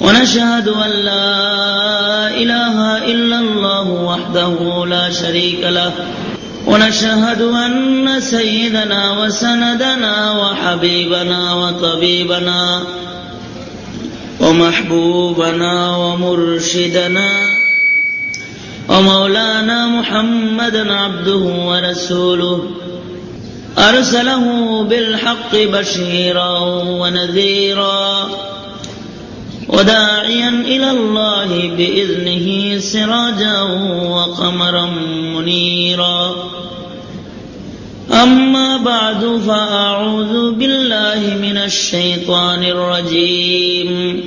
ونشهد أن لا إله إلا الله وحده لا شريك له. ونشهد أن سيدنا وسندنا وحبيبنا وطبيبنا ومحبوبنا ومرشدنا ومولانا محمدا عبده ورسوله. أرسله بالحق بشيرا ونذيرا. وداعيا إلى الله بإذنه سراجا وقمرا منيرا. أما بعد فأعوذ بالله من الشيطان الرجيم.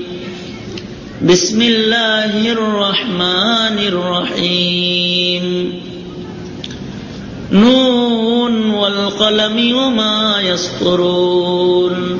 بسم الله الرحمن الرحيم. نون والقلم وما يسطرون.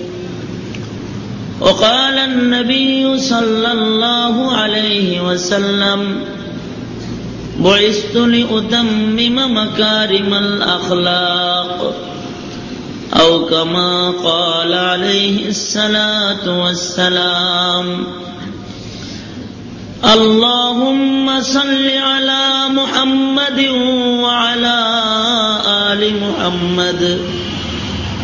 وقال النبي صلى الله عليه وسلم، بعثت لأتمم مكارم الأخلاق، أو كما قال عليه الصلاة والسلام، اللهم صل على محمد وعلى آل محمد.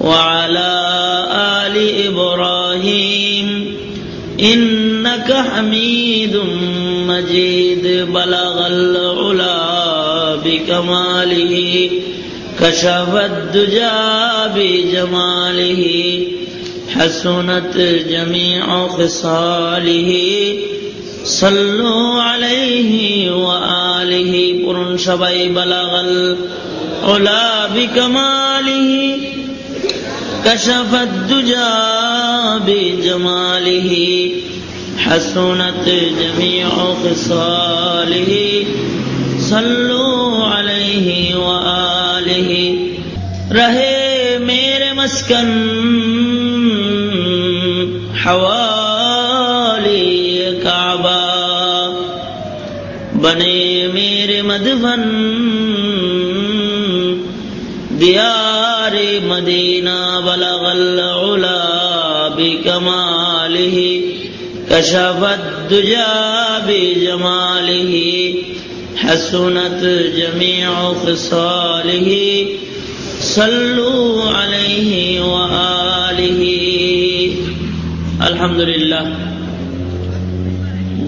وعلى آل إبراهيم إنك حميد مجيد. بلغ العلا بكماله، كشف الدجى بجماله، حسنت جميع خصاله. صلوا عليه وآله. قرن شبي بلغ العلا بكماله. كشف الدجى بجماله، حسنت جميع خصاله صلوا عليه وآله رہے میرے مسکن، حوالی کعبہ۔ بنے میرے مدفن دیار مدینہ بلغ العلا بکماله كشف الدجى بجماله حسنت جميع خصاله صلوا عليه وآله আলহামদুলিল্লাহ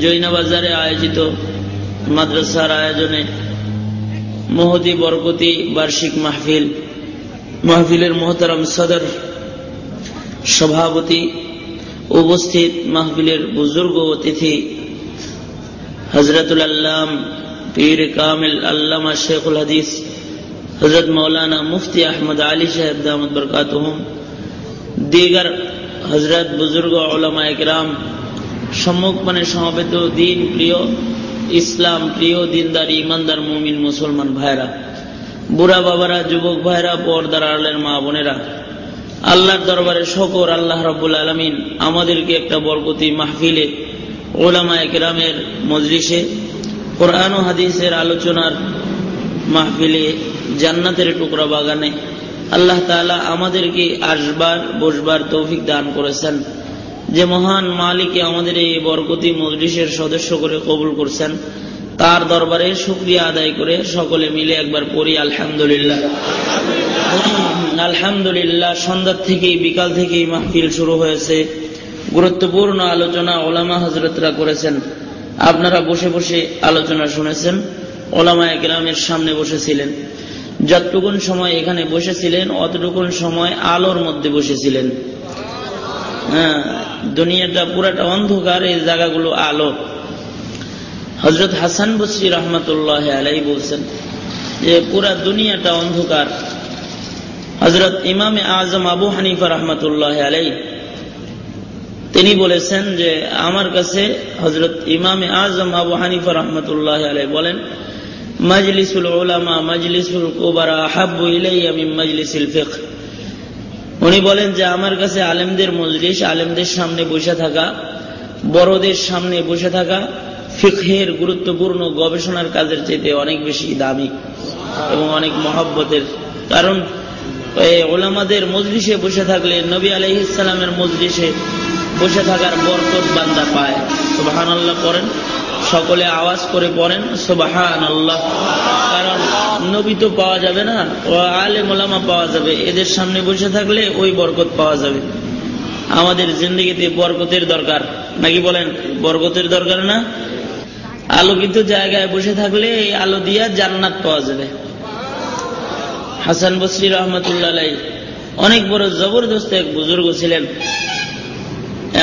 জৈনবাজারে আয়োজিত মাদ্রাসার আয়োজনে মহদি বরকতি বার্ষিক মাহফিল মাহফিলের মোহতারাম সদর সভাপতি উপস্থিত মাহফিলের বুজুর্গ অতিথি হজরতুল আল্লাম পীর কামিল আল্লামা শেখুল হাদিস হজরত মৌলানা মুফতি আহমদ আলী সাহেব দামদ বরকাত দিগার হজরত বুজুর্গ ওলামা একরাম সম্মুখপানে সমবেত দিন প্রিয় ইসলাম প্রিয় দিনদার ইমানদার মুমিন মুসলমান ভাইরা বুড়া বাবারা, যুবক ভাইরা, পর্দার আড়লের মা বোনেরা, আল্লাহর দরবারে শকর, আল্লাহ রাবুল আলমিন আমাদেরকে একটা বরকতি মাহফিলে ওলামা একরামের মজলিসে, কোরআন হাদিসের আলোচনার মাহফিলে, জান্নাতের টুকরা বাগানে আল্লাহ তালা আমাদেরকে আসবার, বসবার তৌফিক দান করেছেন। যে মহান মালিকে আমাদের এই বরকতি মজলিসের সদস্য করে কবুল করছেন। তার দরবারে শুক্রিয়া আদায় করে সকলে মিলে একবার পড়ি, আলহামদুলিল্লাহ। আলহামদুলিল্লাহ, সন্ধ্যার থেকেই, বিকাল থেকেই মাহফিল শুরু হয়েছে। গুরুত্বপূর্ণ আলোচনা ওলামা হজরতরা করেছেন। আপনারা বসে বসে আলোচনা শুনেছেন। ওলামা একরামের সামনে বসেছিলেন। যতটুকুন সময় এখানে বসেছিলেন, অতটুকুন সময় আলোর মধ্যে বসেছিলেন। হ্যাঁ দুনিয়াটা পুরাটা অন্ধকার, এই জায়গাগুলো আলো। হজরত হাসান বসরি রহমতুল্লাহ আলাই বলছেন যে পুরা দুনিয়াটা অন্ধকার। হজরত ইমামে আজম আবু হানিফা রহমতুল্লাহ আলাই তিনি বলেছেন যে আমার কাছে হজরত ইমামে আজম আবু হানিফা রহমতুল্লাহ আলাই বলেন, মজলিসুল ওলামা মজলিসুল কোবারা হাব্বু ইলাইয়া মিন মজলিসিল ফিকহ। উনি বলেন যে আমার কাছে আলেমদের মজলিস, আলেমদের সামনে বসে থাকা, বড়দের সামনে বসে থাকা ফিকহের গুরুত্বপূর্ণ গবেষণার কাজের চেয়ে অনেক বেশি দামি এবং অনেক মহাব্বতের। কারণ ওলামাদের মজলিসে বসে থাকলে নবী আলহিসামের মজলিসে বসে থাকার বরকত বান্দা পায়। সুবাহান আল্লাহ পড়েন, সকলে আওয়াজ করে পড়েন সুবাহান আল্লাহ কারণ, নবী তো পাওয়া যাবে না আলে মোলামা পাওয়া যাবে, এদের সামনে বসে থাকলে ওই বরকত পাওয়া যাবে। আমাদের জিন্দগিতে বরকতের দরকার। নাকি বলেন, বরকতের দরকার না? আলোকিত জায়গায় বসে থাকলে এই আলো দিয়া জান্নাত পাওয়া যাবে। হাসান বসরি রহমতুল্লাহ অনেক বড় জবরদস্ত এক বুজুর্গ ছিলেন।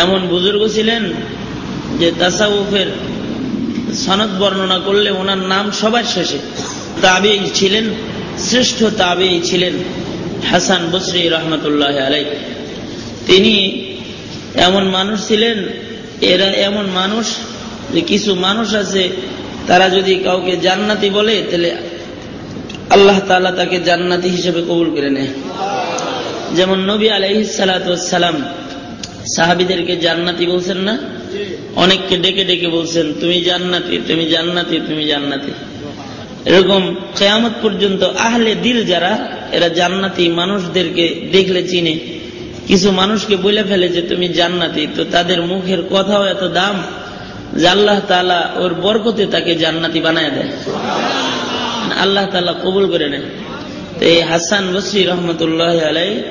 এমন বুজুর্গ ছিলেন যে তাসাউফের সনদ বর্ণনা করলে ওনার নাম সবার শেষে। তাবে ছিলেন, শ্রেষ্ঠ তাবে ছিলেন হাসান বসরি রহমতুল্লাহ আলাই তিনি এমন মানুষ ছিলেন, এরা এমন মানুষ যে কিছু মানুষ আছে, তারা যদি কাউকে জান্নাতি বলে, তাহলে আল্লাহ তালা তাকে জান্নাতি হিসেবে কবুল করে নেয়। যেমন নবী আলাইসালাম সাহাবিদেরকে জান্নাতি বলছেন না? অনেককে ডেকে ডেকে বলছেন, তুমি জান্নাতি তুমি জান্নাতি তুমি জান্নাতি। এরকম কেয়ামত পর্যন্ত আহলে দিল যারা, এরা জান্নাতি মানুষদেরকে দেখলে চিনে। কিছু মানুষকে বলে ফেলে যে, তুমি জান্নাতি। তো তাদের মুখের কথাও এত দাম। যে আল্লাহ তালা ওর বরকতে তাকে জান্নাতি বানায় দেয়। আল্লাহ তালা কবুল করে নেয়। তো এই হাসান বসরি রহমতুল্লাহ আলাই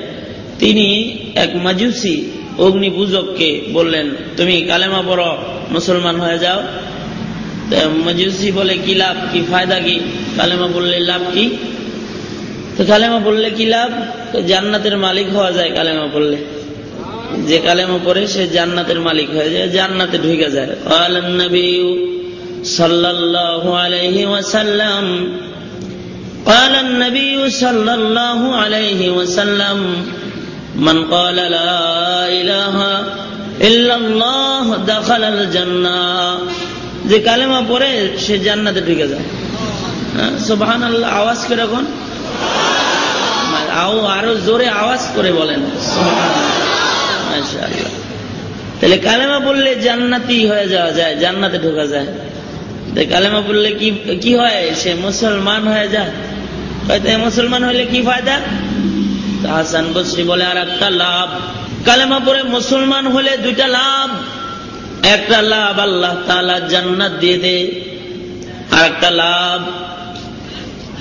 তিনি এক মাজুসি অগ্নি পূজককে বললেন, তুমি কালেমা পড়, মুসলমান হয়ে যাও। মজুসি বলে, কি লাভ? কি ফায়দা কি? কালেমা বললে, লাভ কি? তো কালেমা বললে, কি লাভ? জান্নাতের মালিক হওয়া যায় কালেমা পড়লে যে কালেমা পড়ে সে জান্নাতের মালিক হয়ে যায় জান্নাতে ঢুকে যায় নবী সাল্লাল্লাহু আলাইহি ওয়াসাল্লাম قال النبي صلى الله عليه وسلم من قال لا إله إلا الله دخل الجنة যে কালেমা পড়ে সে জান্নাতে ঢুকে যায় সুবহান আল্লাহ আওয়াজ করে এখন আরো জোরে আওয়াজ করে বলেন তাহলে কালেমা বললে জান্নাতি হয়ে যাওয়া যায়, জান্নাতে ঢোকা যায়। কালেমা বললে কি কি হয়? সে মুসলমান হয়ে যায়। হয়তো মুসলমান হলে কি ফায়দা? হাসান বসরি বলে, আর একটা লাভ। কালেমা পরে মুসলমান হলে দুইটা লাভ। একটা লাভ আল্লাহ তালা জান্নাত দিয়ে দে, আর একটা লাভ,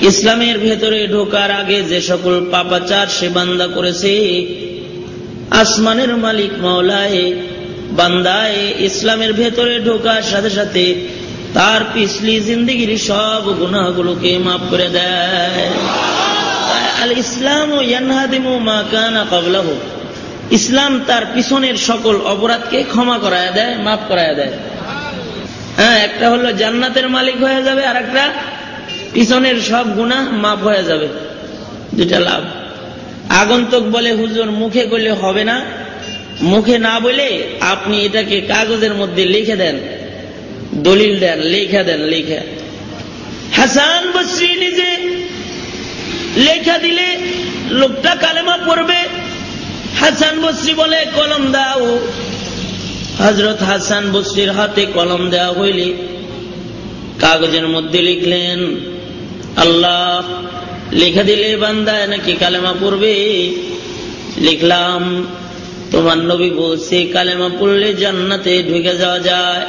ইসলামের ভেতরে ঢোকার আগে যে সকল পাপাচার সে বান্দা করেছে, আসমানের মালিক মাওলায় বান্দায় ইসলামের ভেতরে ঢোকার সাথে সাথে তার পিছলি জিন্দগির সব গুণাগুলোকে মাফ করে দেয়। আল ইসলাম ও ইয়ানহাদিমু মা কানা কাবলাহু ইসলাম তার পিছনের সকল অপরাধকে ক্ষমা করায় দেয়, মাফ করায় দেয়। হ্যাঁ একটা হলো জান্নাতের মালিক হয়ে যাবে আর একটা পিছনের সব গুণা মাফ হয়ে যাবে। দুটা লাভ। আগন্তক বলে হুজুর মুখে করলে হবে না। মুখে না বলে আপনি এটাকে কাগজের মধ্যে লিখে দেন, দলিল দেন, লেখা দেন, লেখা। হাসান বসরি নিজে লেখা দিলে লোকটা কালেমা পড়বে। হাসান বসরি বলে, কলম দাও। হজরত হাসান বসরির হাতে কলম দেওয়া হইলে কাগজের মধ্যে লিখলেন, আল্লাহ লিখে দিলে বান্দায় নাকি কালেমা পড়বে? লিখলাম তোমার নবী বলছে, কালেমা পড়লে জান্নাতে ঢুকে যাওয়া যায়।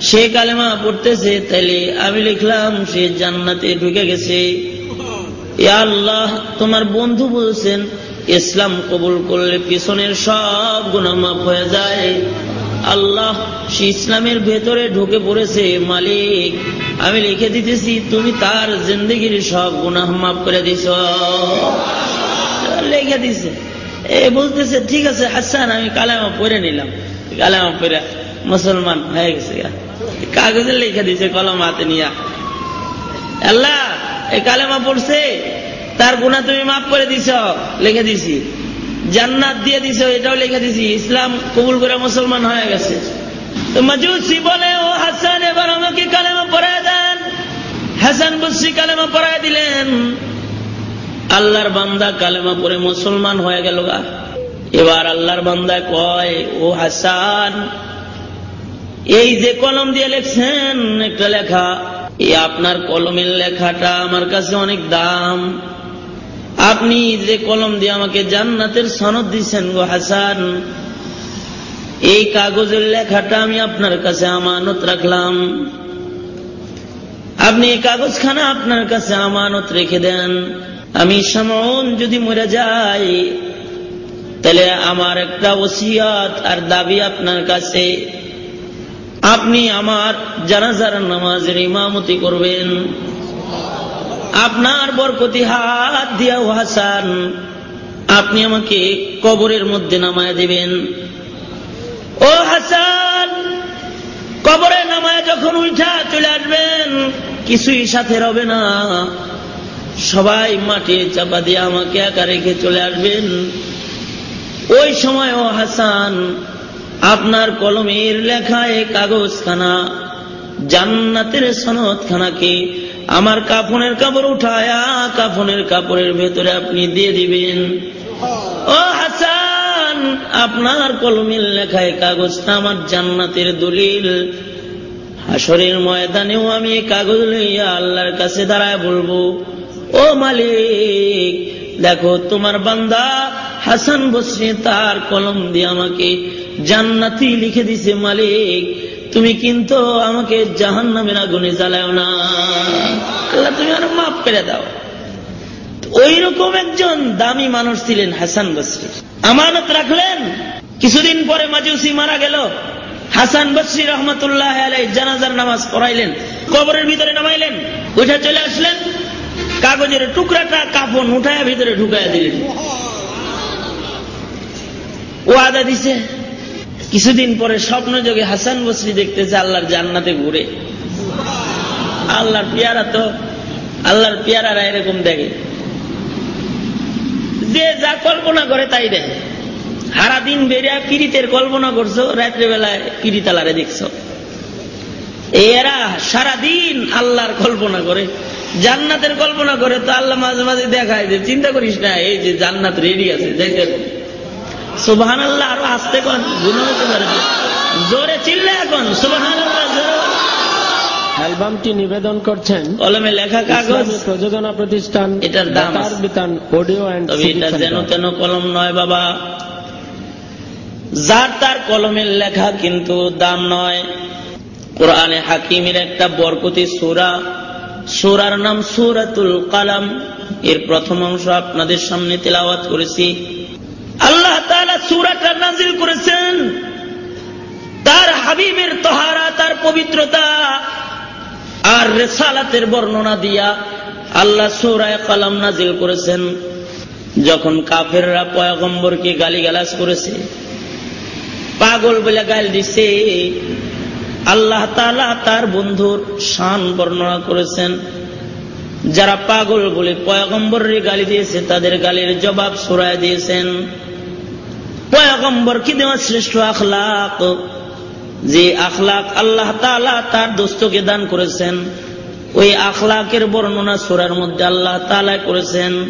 সে কালেমা পড়তেছে, তাইলে আমি লিখলাম, সে জান্নাতে ঢুকে গেছে। আল্লাহ, তোমার বন্ধু বলছেন, ইসলাম কবুল করলে পিছনের সব গুণা মাফ হয়ে যায়। আল্লাহ, সে ইসলামের ভেতরে ঢুকে পড়েছে, মালিক, আমি লিখে দিতেছি, তুমি তার জিন্দগির সব গুনাহ মাফ করে দিছ। লিখে দিছে। এ বলতেছে, ঠিক আছে, হাসান, আমি কালামা পড়ে নিলাম। কালামা পড়ে মুসলমান হয়ে গেছে কাগজে লিখে দিছে, কলম হাতে নিয়া। আল্লাহ, এই কালেমা পড়ছে, তার গুণা তুমি মাফ করে দিছ। লিখে দিছি। জান্নাত দিয়ে দিছ, এটাও লিখে দিছি। ইসলাম কবুল করে মুসলমান হয়ে গেছে। তো মাজুসি বলে, ও হাসান, এবার আমাকে কালেমা পড়ায় দেন। হাসান বসি কালেমা পড়ায় দিলেন। আল্লাহর বান্দা কালেমা পড়ে মুসলমান হয়ে গেল গা। এবার আল্লাহর বান্দা কয়, ও হাসান, এই যে কলম দিয়ে লেখছেন একটা লেখা, এই আপনার কলমের লেখাটা আমার কাছে অনেক দাম। আপনি যে কলম দিয়ে আমাকে জান্নাতের সনদ দিচ্ছেন গো হাসান, এই কাগজের লেখাটা আমি আপনার কাছে আমানত রাখলাম। আপনি এই কাগজখানা আপনার কাছে আমানত রেখে দেন। আমি সামন যদি মরে যাই, তাহলে আমার একটা ওসিয়াত আর দাবি আপনার কাছে। আপনি আমার জানাজার নামাজের ইমামতি করবেন। আপনার বরকতি হাত দিয়া হাসান, আপনি আমাকে কবরের মধ্যে নামায় দিবেন। ও হাসান, কবরে নামায় যখন উঠা চলে আসবেন, কিছুই সাথে রবে না। সবাই মাটি চাপা দিয়ে আমাকে একা রেখে চলে আসবেন। ওই সময়, ও হাসান, আপনার কলমের লেখায় কাগজখানা, জান্নাতের সনদখানাকে আমার কাফনের কাপড় উঠায়া কাফনের কাপড়ের ভেতরে আপনি দিয়ে দিবেন। ও হাসান, আপনার কলমের লেখায় কাগজটা আমার জান্নাতের দলিল। হাসরের ময়দানেও আমি কাগজ লইয়া আল্লাহর কাছে দাঁড়ায় বলব ও মালিক, দেখো তোমার বান্দা হাসান বসে তার কলম দিয়ে আমাকে জান্নাতি লিখে দিছে মালিক। তুমি কিন্তু আমাকে জাহান নামের আগুনে জ্বালাও না। আল্লাহ, তুমি আরও মাফ করে দাও। ওই রকম একজন দামি মানুষ ছিলেন হাসান বসরি। আমানত রাখলেন। কিছুদিন পরে মাজুসি মারা গেল। হাসান বসরি রহমতুল্লাহ আলাই জানাজার নামাজ পড়াইলেন। কবরের ভিতরে নামাইলেন। উঠে চলে আসলেন। কাগজের টুকরাটা কাপড় উঠায় ভিতরে ঢুকাইয়া দিলেন। ও আদা দিছে, কিছুদিন পরে স্বপ্ন যোগে হাসান বসরি দেখতেছে আল্লাহর জান্নাতে ঘুরে। আল্লাহর পেয়ারা তো, আল্লাহর পেয়ারারা এরকম দেখে। যে যা কল্পনা করে তাই দেখে। সারাদিন বেরিয়া পিরিতের কল্পনা করছ রাত্রে বেলায় পিরিতালারে দেখছ। এরা সারাদিন আল্লাহর কল্পনা করে। জান্নাতের কল্পনা করে তো আল্লাহ মাঝে মাঝে দেখায় যে চিন্তা করিস না এই যে জান্নাত রেডি আছে যাইতে সুবাহান আল্লাহ আরও আসতে কন গুণ হতে পারে? জোরে চিল্লে এখন সুবাহান আল্লাহ জোরে। অ্যালবামটি নিবেদন করছেন কলমে লেখা কাগজ। প্রযোজনা প্রতিষ্ঠান এটার দাম বিতান অডিও অ্যান্ড তবে এটা যেন তেন কলম নয় বাবা। যার তার কলমের লেখা কিন্তু দাম নয়। কোরআনে হাকিমের একটা বরকতি সুরা সুরার নাম সুরাতুল কালাম। এর প্রথম অংশ আপনাদের সামনে তেলাওয়াত করেছি। আল্লাহ তাআলা সুরাটা নাজিল করেছেন। তার হাবিবের তহারা, তার পবিত্রতা আর রেসালাতের বর্ণনা দিয়া আল্লাহ সৌরায় কালাম নাজিল করেছেন। যখন কাফেররা পয়গম্বরকে গালিগালাজ করেছে, পাগল বলে গাল দিছে আল্লাহ তালা তার বন্ধুর শান বর্ণনা করেছেন। যারা পাগল বলে পয়গম্বরের গালি দিয়েছে, তাদের গালির জবাব সুরায় দিয়েছেন। পয়গম্বর কি দেওয়া শ্রেষ্ঠ আখলাক? যে আখলাক আল্লাহ তালা তার দোস্তকে দান করেছেন, ওই আখলাকের বর্ণনা সোরার মধ্যে আল্লাহ তালা করেছেন।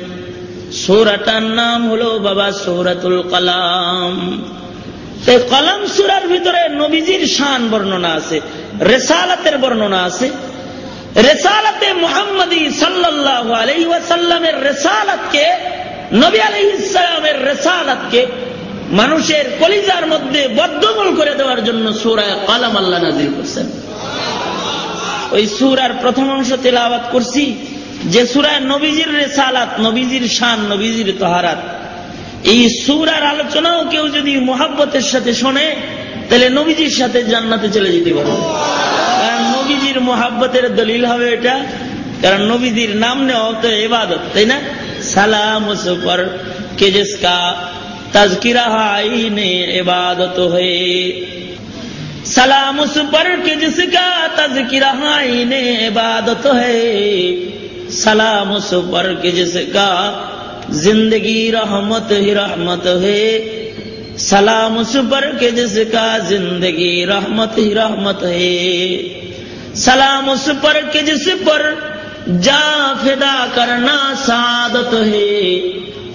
সুরাটার নাম হলো বাবা সৌরাতুল কালাম। এই কলাম সুরার ভিতরে নবীজির শান বর্ণনা আছে, রেসালাতের বর্ণনা আছে। রেসালাতে মোহাম্মদী সাল্লাহ আলাই ওয়াসাল্লামের রেসালাতকে, নবী আলাই ইসলামের রেসালাতকে মানুষের কলিজার মধ্যে বদ্ধমূল করে দেওয়ার জন্য সুরায় কালাম আল্লাহ নাজির করছেন। ওই সুরার প্রথম অংশ তেলাওয়াত করছি, যে সুরায় নবীজির রেসালাত, নবীজির শান, নবীজির তহারাত। এই সুরার আলোচনাও কেউ যদি মোহাব্বতের সাথে শোনে, তাহলে নবীজির সাথে জান্নাতে চলে যেতে পারে। কারণ নবীজির মোহাব্বতের দলিল হবে এটা, কারণ নবীজির নাম নেওয়া তো এবাদত তাই না? সালাম সুপর কেজেসকা, তাজকিরা হাইনে এবাদত হয়ে সালাম সুপার কেজেসকা, তাজকিরা হাইনে এবাদত হয়ে সালাম সুপার কেজেসকা زندگی رحمت ہی رحمت ہے۔ سلام اس پر کے جس کا زندگی رحمت ہی رحمت ہے۔ سلام اس پر کے جس پر جا فدا کرنا سعادت ہے۔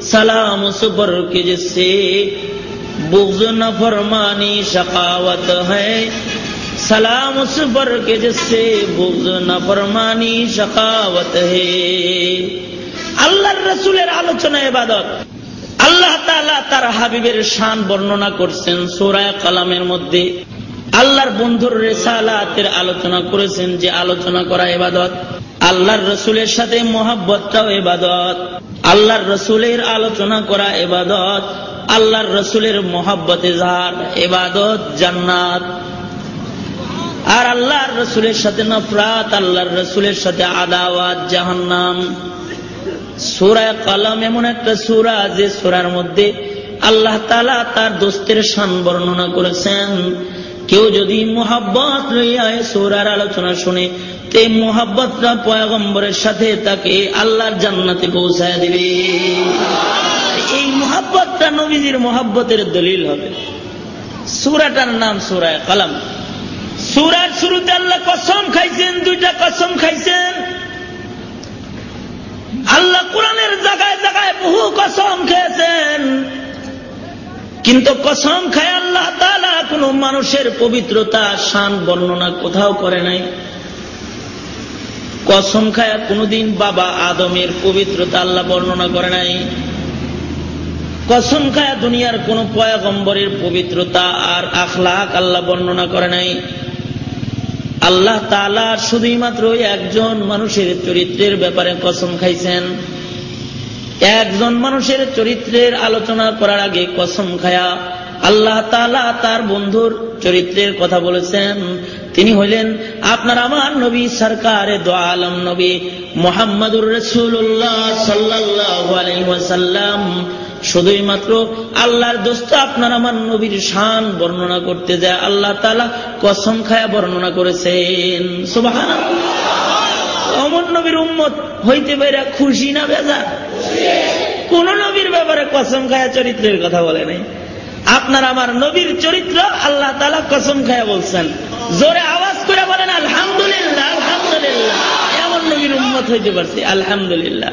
سلام اس پر کے جس سے بغض نفرمانی شقاوت ہے۔ سلام اس پر کے جس سے بغض نفرمانی شقاوت ہے۔ আল্লাহর রসুলের আলোচনা এবাদত আল্লাহ তাআলা তার হাবিবের শান বর্ণনা করছেন সোরায় কালামের মধ্যে। আল্লাহর বন্ধুর রেসালাতের আলোচনা করেছেন যে আলোচনা করা এবাদত আল্লাহর রসুলের সাথে মোহাব্বতটাও এবাদত আল্লাহর রসুলের আলোচনা করা এবাদত আল্লাহর রসুলের মোহাব্বত এজাহার এবাদত জান্নাত। আর আল্লাহর রসুলের সাথে নফরাত, আল্লাহর রসুলের সাথে আদাওয়াত জাহান্নাম। সুরায় কালাম এমন একটা সুরা যে সুরার মধ্যে আল্লাহ তালা তার দোস্তের শান বর্ণনা করেছেন। কেউ যদি মোহাব্বত লইয়া সুরার আলোচনা শুনে, তে মোহাব্বতটা পয়গম্বরের সাথে তাকে আল্লাহর জান্নাতে পৌঁছায় দিবে। এই মোহাব্বতটা নবীজির মোহাব্বতের দলিল হবে। সুরাটার নাম সুরায় কালাম। সুরার শুরুতে আল্লাহ কসম খাইছেন, দুইটা কসম খাইছেন। আল্লাহ কোরআনের জায়গায় জায়গায় বহু কসম খেয়েছেন। কিন্তু কসম খায় আল্লাহ তালা কোন মানুষের পবিত্রতা, শান বর্ণনা কোথাও করে নাই। কসম খায়া কোনদিন বাবা আদমের পবিত্রতা আল্লাহ বর্ণনা করে নাই। কসম খায়া দুনিয়ার কোন পয়াগম্বরের পবিত্রতা আর আখলাক আল্লাহ বর্ণনা করে নাই। আল্লাহ তালা শুধুই মাত্র একজন মানুষের চরিত্রের ব্যাপারে কসম খাইছেন। একজন মানুষের চরিত্রের আলোচনা করার আগে কসম খায়া আল্লাহ তালা তার বন্ধুর চরিত্রের কথা বলেছেন। তিনি হইলেন আপনার আমার নবী, সরকারে দো আলম নবী মোহাম্মদুর রসুল্লাহ সাল্লাহ সাল্লাম শুধুই মাত্র আল্লাহর দোস্ত আপনার আমার নবীর শান বর্ণনা করতে যায়, আল্লাহ তালা কসম খায়া বর্ণনা করেছেন। সুবাহান অমর নবীর উম্মত হইতে পেরে খুশি না বেজা কোন নবীর ব্যাপারে কসম খায়া চরিত্রের কথা বলে নাই। আপনার আমার নবীর চরিত্র আল্লাহ তালা কসম খায়া বলছেন। জোরে আওয়াজ করে বলেন, আলহামদুলিল্লাহ আলহামদুলিল্লাহ। এমন নবীর উম্মত হইতে পারছি, আলহামদুলিল্লাহ।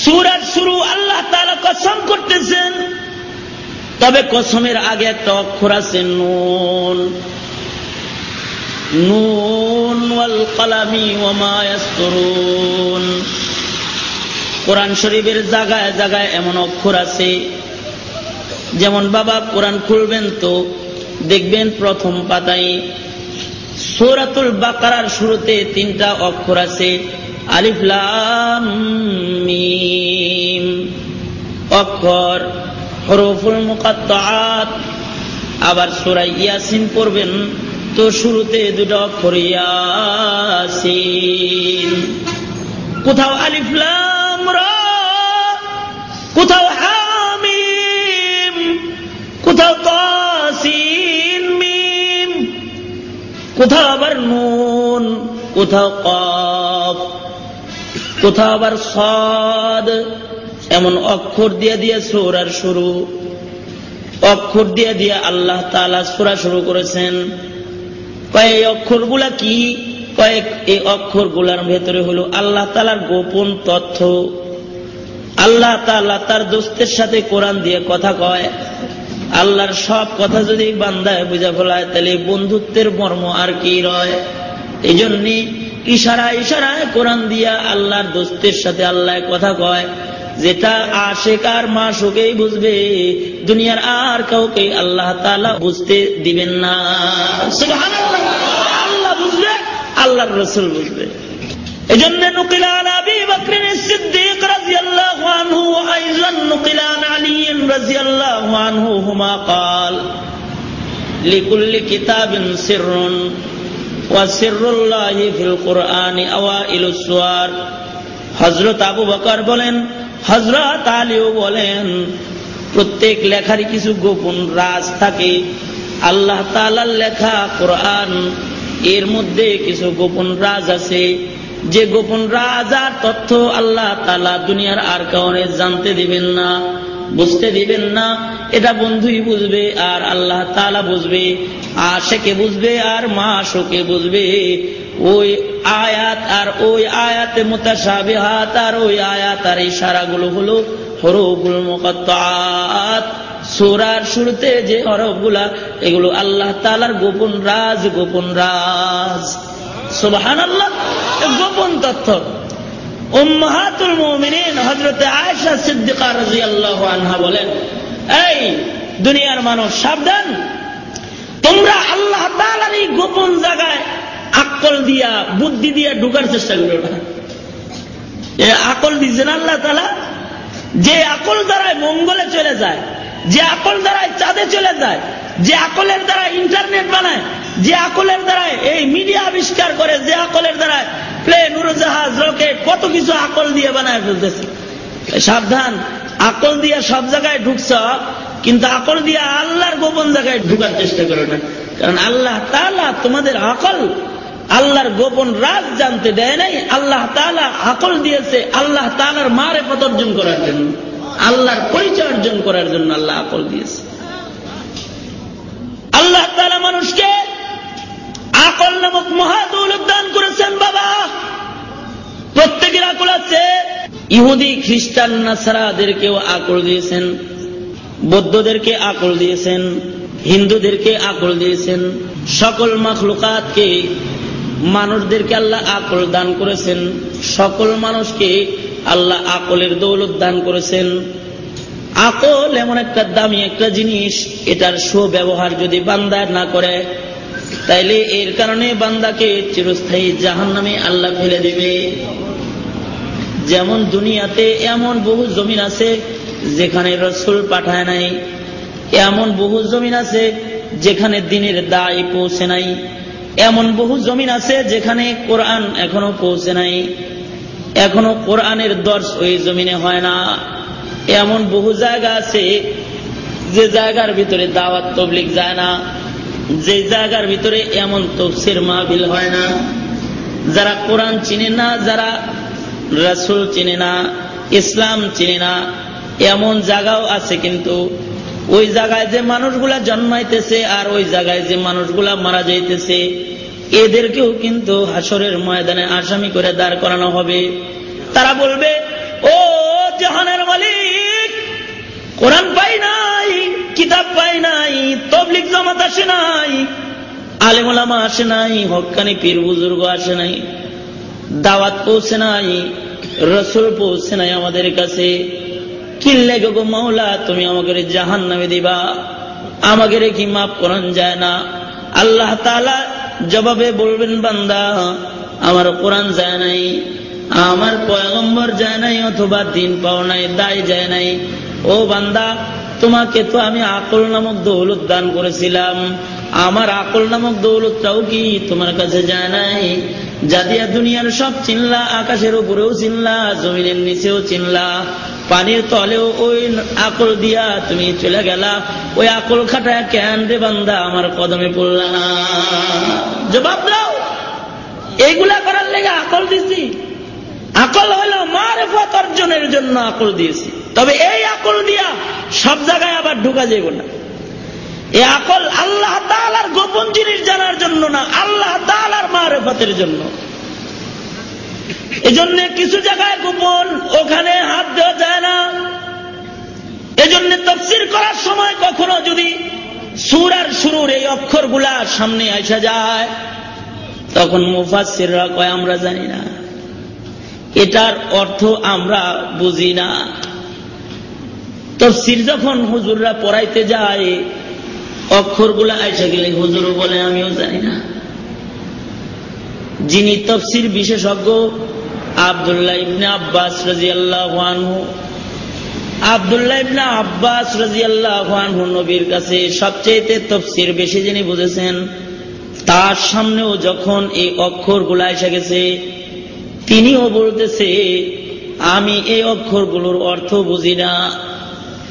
সুরার শুরু আল্লাহ তালা কসম করতেছেন। তবে কসমের আগে একটা অক্ষর আছে, নুন। নুন ওয়াল কালামি ওমা কোরআন শরীফের জায়গায় জায়গায় এমন অক্ষর আছে, যেমন, বাবা, কোরআন খুলবেন তো দেখবেন প্রথম পাতায় সৌরাতুল বাকারার শুরুতে তিনটা অক্ষর আছে। আলিফলাম মিম। অক্ষর হরফুল মুকাত্তাআত আবার সূরা ইয়াসিন পড়বেন, তো শুরুতে দুটো অক্ষর ইয়াসিন। কোথাও আলিফলাম রা, কোথাও হামিম, কোথাও তাসিন মিম, কোথাও আবার নুন, কোথাও কফ। কোথাও আবার সদ, এমন অক্ষর দিয়ে দিয়ে সোরার শুরু। অক্ষর দিয়ে দিয়ে আল্লাহ তালা সোরা শুরু করেছেন। কয়ে কয়েক অক্ষরগুলা কি? কয়েক এই অক্ষরগুলার ভেতরে হলো আল্লাহ তালার গোপন তথ্য। আল্লাহ তাল্লাহ তার দোস্তের সাথে কোরআন দিয়ে কথা কয়। আল্লাহর সব কথা যদি বান্দায় বুঝা ফেলায়, তাহলে বন্ধুত্বের মর্ম আর কি রয়? এই জন্যে ইশারা ইশারায় কোরআন দিয়া আল্লাহর দোস্তের সাথে আল্লাহ কথা কয় যেটা আশেক আর মাসুকেই বুঝবে দুনিয়ার আর কাউকে আল্লাহ তাআলা বুঝতে দিবেন না সুবহানাল্লাহ আল্লাহ বুঝবে আল্লাহর রসুল বুঝবে এজন্য نقل عن ابي بكر الصديق رضي الله عنه وايضا نقل عن علي رضي الله عنهما قال لكل كتاب سر হজরত আবু বকর বলেন হজরত আলীও বলেন, প্রত্যেক লেখারই কিছু গোপন রাজ থাকে। আল্লাহ তালার লেখা কোরআন, এর মধ্যে কিছু গোপন রাজ আছে। যে গোপন রাজার তথ্য আল্লাহ তালা দুনিয়ার আর কাউনে জানতে দিবেন না। বুঝতে দিবেন না। এটা বন্ধুই বুঝবে আর আল্লাহ তালা বুঝবে। আশেকে বুঝবে আর মা শোকে বুঝবে। ওই আয়াত আর ওই আয়াতে মোতাসাবিহাত আর ওই আয়াত আর ইশারাগুলো হলো হরফুল মুকাত্তাআত সোরার শুরুতে যে হরফগুলা, এগুলো আল্লাহ তালার গোপন রাজ গোপন রাজ। সোবাহান আল্লাহ গোপন তথ্য। উম্মাহাতুল মুমিনিন আয়সা আয়েশা সিদ্দিকা রাদিয়াল্লাহু আনহা বলেন, এই দুনিয়ার মানুষ, সাবধান। তোমরা আল্লাহ তাআলার এই গোপন জায়গায় আকল দিয়া, বুদ্ধি দিয়া ঢুকার চেষ্টা করো না। আকল দিচ্ছেন আল্লাহ তালা যে আকল দ্বারায় মঙ্গলে চলে যায়। যে আকল দ্বারায় চাঁদে চলে যায়, যে আকলের দ্বারা ইন্টারনেট বানায়, যে আকলের দ্বারায় এই মিডিয়া আবিষ্কার করে, যে আকলের দ্বারায় প্লেন উড়োজাহাজ রকেট কত কিছু আকল দিয়ে বানায় ফেলতেছে। সাবধান, আকল দিয়ে সব জায়গায় ঢুকছ, কিন্তু আকল দিয়ে আল্লাহর গোপন জায়গায় ঢুকার চেষ্টা করো না। কারণ আল্লাহ তালা তোমাদের আকল, আল্লাহর গোপন রাজ জানতে দেয় নাই, আল্লাহ তালা আকল দিয়েছে, আল্লাহ তালার মারে পথ অর্জন করার জন্য। আল্লাহর পরিচয় অর্জন করার জন্য আল্লাহ আকল দিয়েছে। আল্লাহ তালা মানুষকে আকল নামক মহাদৌলত দান করেছেন, বাবা। প্রত্যেকের আকল আছে। ইহুদি, খ্রিস্টান, নাসারাদেরকেও আকল দিয়েছেন। বৌদ্ধদেরকে আকল দিয়েছেন। হিন্দুদেরকে আকল দিয়েছেন। সকল মখলুকাতকে মানুষদেরকে আল্লাহ আকল দান করেছেন। সকল মানুষকে আল্লাহ আকলের দৌলত দান করেছেন। আকল এমন একটা দামি একটা জিনিস, এটার সুব্যবহার যদি বান্দা না করে, তাইলে এর কারণে বান্দাকে চিরস্থায়ী জাহান নামে আল্লাহ ফেলে দেবে। যেমন দুনিয়াতে এমন বহু জমিন আছে যেখানে রসুল পাঠায় নাই, এমন বহু জমিন আছে যেখানে দিনের দায় পৌঁছে নাই, এমন বহু জমিন আছে যেখানে কোরআন এখনও পৌঁছে নাই। এখনও কোরআনের দর্শ ওই জমিনে হয় না। এমন বহু জায়গা আছে, যে জায়গার ভিতরে দাওয়াত তবলিক যায় না। যে জায়গার ভিতরে এমন তফসির মাহবিল হয় না। যারা কোরআন চিনে না, যারা রাসুল চিনে না, ইসলাম চিনে না, এমন জায়গাও আছে কিন্তু ওই জায়গায় যে মানুষগুলা জন্মাইতেছে আর ওই জায়গায় যে মানুষগুলা মারা যাইতেছে এদেরকেও কিন্তু হাসরের ময়দানে আসামি করে দাঁড় করানো হবে। তারা বলবে, ও জাহানের মালিক, কোরআন পাই নাই, কিতাব পাই নাই তবলিক জমাত আসে নাই আলেমুলামা আসে নাই, হকানি পীর বুজুর্গ আসে নাই, দাওয়াত পৌঁছে নাই, রসুল পৌঁছে নাই আমাদের কাছে। কিল্লে গো মাওলা, তুমি আমাকে জাহান নামে দিবা, আমাকে কি মাফ করান যায় না। আল্লাহ তালা জবাবে বলবেন, বান্দা, আমার কোরআন যায় নাই, আমার পয়গম্বর যায় নাই, অথবা দিন পাও নাই, দায় যায় নাই। ও বান্দা, তোমাকে তো আমি আকল নামক দৌলত দান করেছিলাম। আমার আকল নামক দৌলতটাও কি তোমার কাছে যায় নাই? জাদিয়া দুনিয়ার সব চিনলা আকাশের উপরেও চিনলা জমিনের নিচেও চিনলা পানির তলেও ওই আকল দিয়া তুমি চলে গেলা। ওই আকল খাটায় কেন রে বান্দা, আমার কদমে পড়লা না? জবাব দাও। এইগুলা করার লেগে আকল দিছি। আকল হলো মারেফত অর্জনের জন্য আকল দিয়েছি। তবে এই আকল দিয়া সব জায়গায় আবার ঢুকা যাইব না। এই আকল আল্লাহ তালার গোপন জিনিস জানার জন্য না, আল্লাহ তালার মারেফতের জন্য। এজন্য কিছু জায়গায় গোপন, ওখানে হাত দেওয়া যায় না। এজন্য তফসির করার সময় কখনো যদি সুর আর শুরুর এই অক্ষরগুলা সামনে আসা যায়, তখন মুফাসিররা কয়, আমরা জানি না। এটার অর্থ আমরা বুঝি না। তফসির যখন হুজুররা পড়াইতে যায় অক্ষরগুলো আইসা গেলে হুজুর বলে, আমিও জানি না। যিনি তফসির বিশেষজ্ঞ, আবদুল্লাহ ইবনে আব্বাস রাজি আল্লাহ আবদুল্লাহ ইবনে আব্বাস রাজি আল্লাহ নবীর কাছে সবচেয়ে তফসির বেশি যিনি বুঝেছেন, তার সামনেও যখন এই অক্ষর অক্ষরগুলো এসে গেছে, তিনিও বলতেছে, আমি এই অক্ষরগুলোর অর্থ বুঝি না।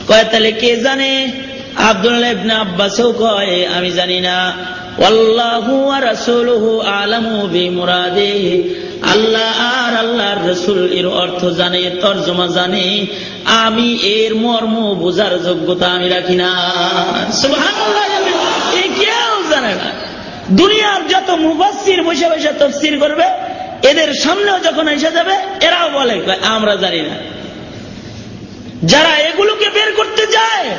কয়, তাহলে কে জানে? আব্দুল্লাহ ইবনে আব্বাসও কয়, আমি জানি না। আল্লাহু রাসূলুহু আলামু বিমুরাদে। আল্লাহ আর আল্লাহর রসুল এর অর্থ জানে, তর্জমা জানে। আমি এর মর্ম বোঝার যোগ্যতা আমি রাখি না। কেউ জানে না। দুনিয়ার যত মুবাসির বসে বসে তফসির করবে, এদের সামনেও যখন এসে যাবে, এরাও বলে আমরা জানি না। যারা এগুলোকে বের করতে যায়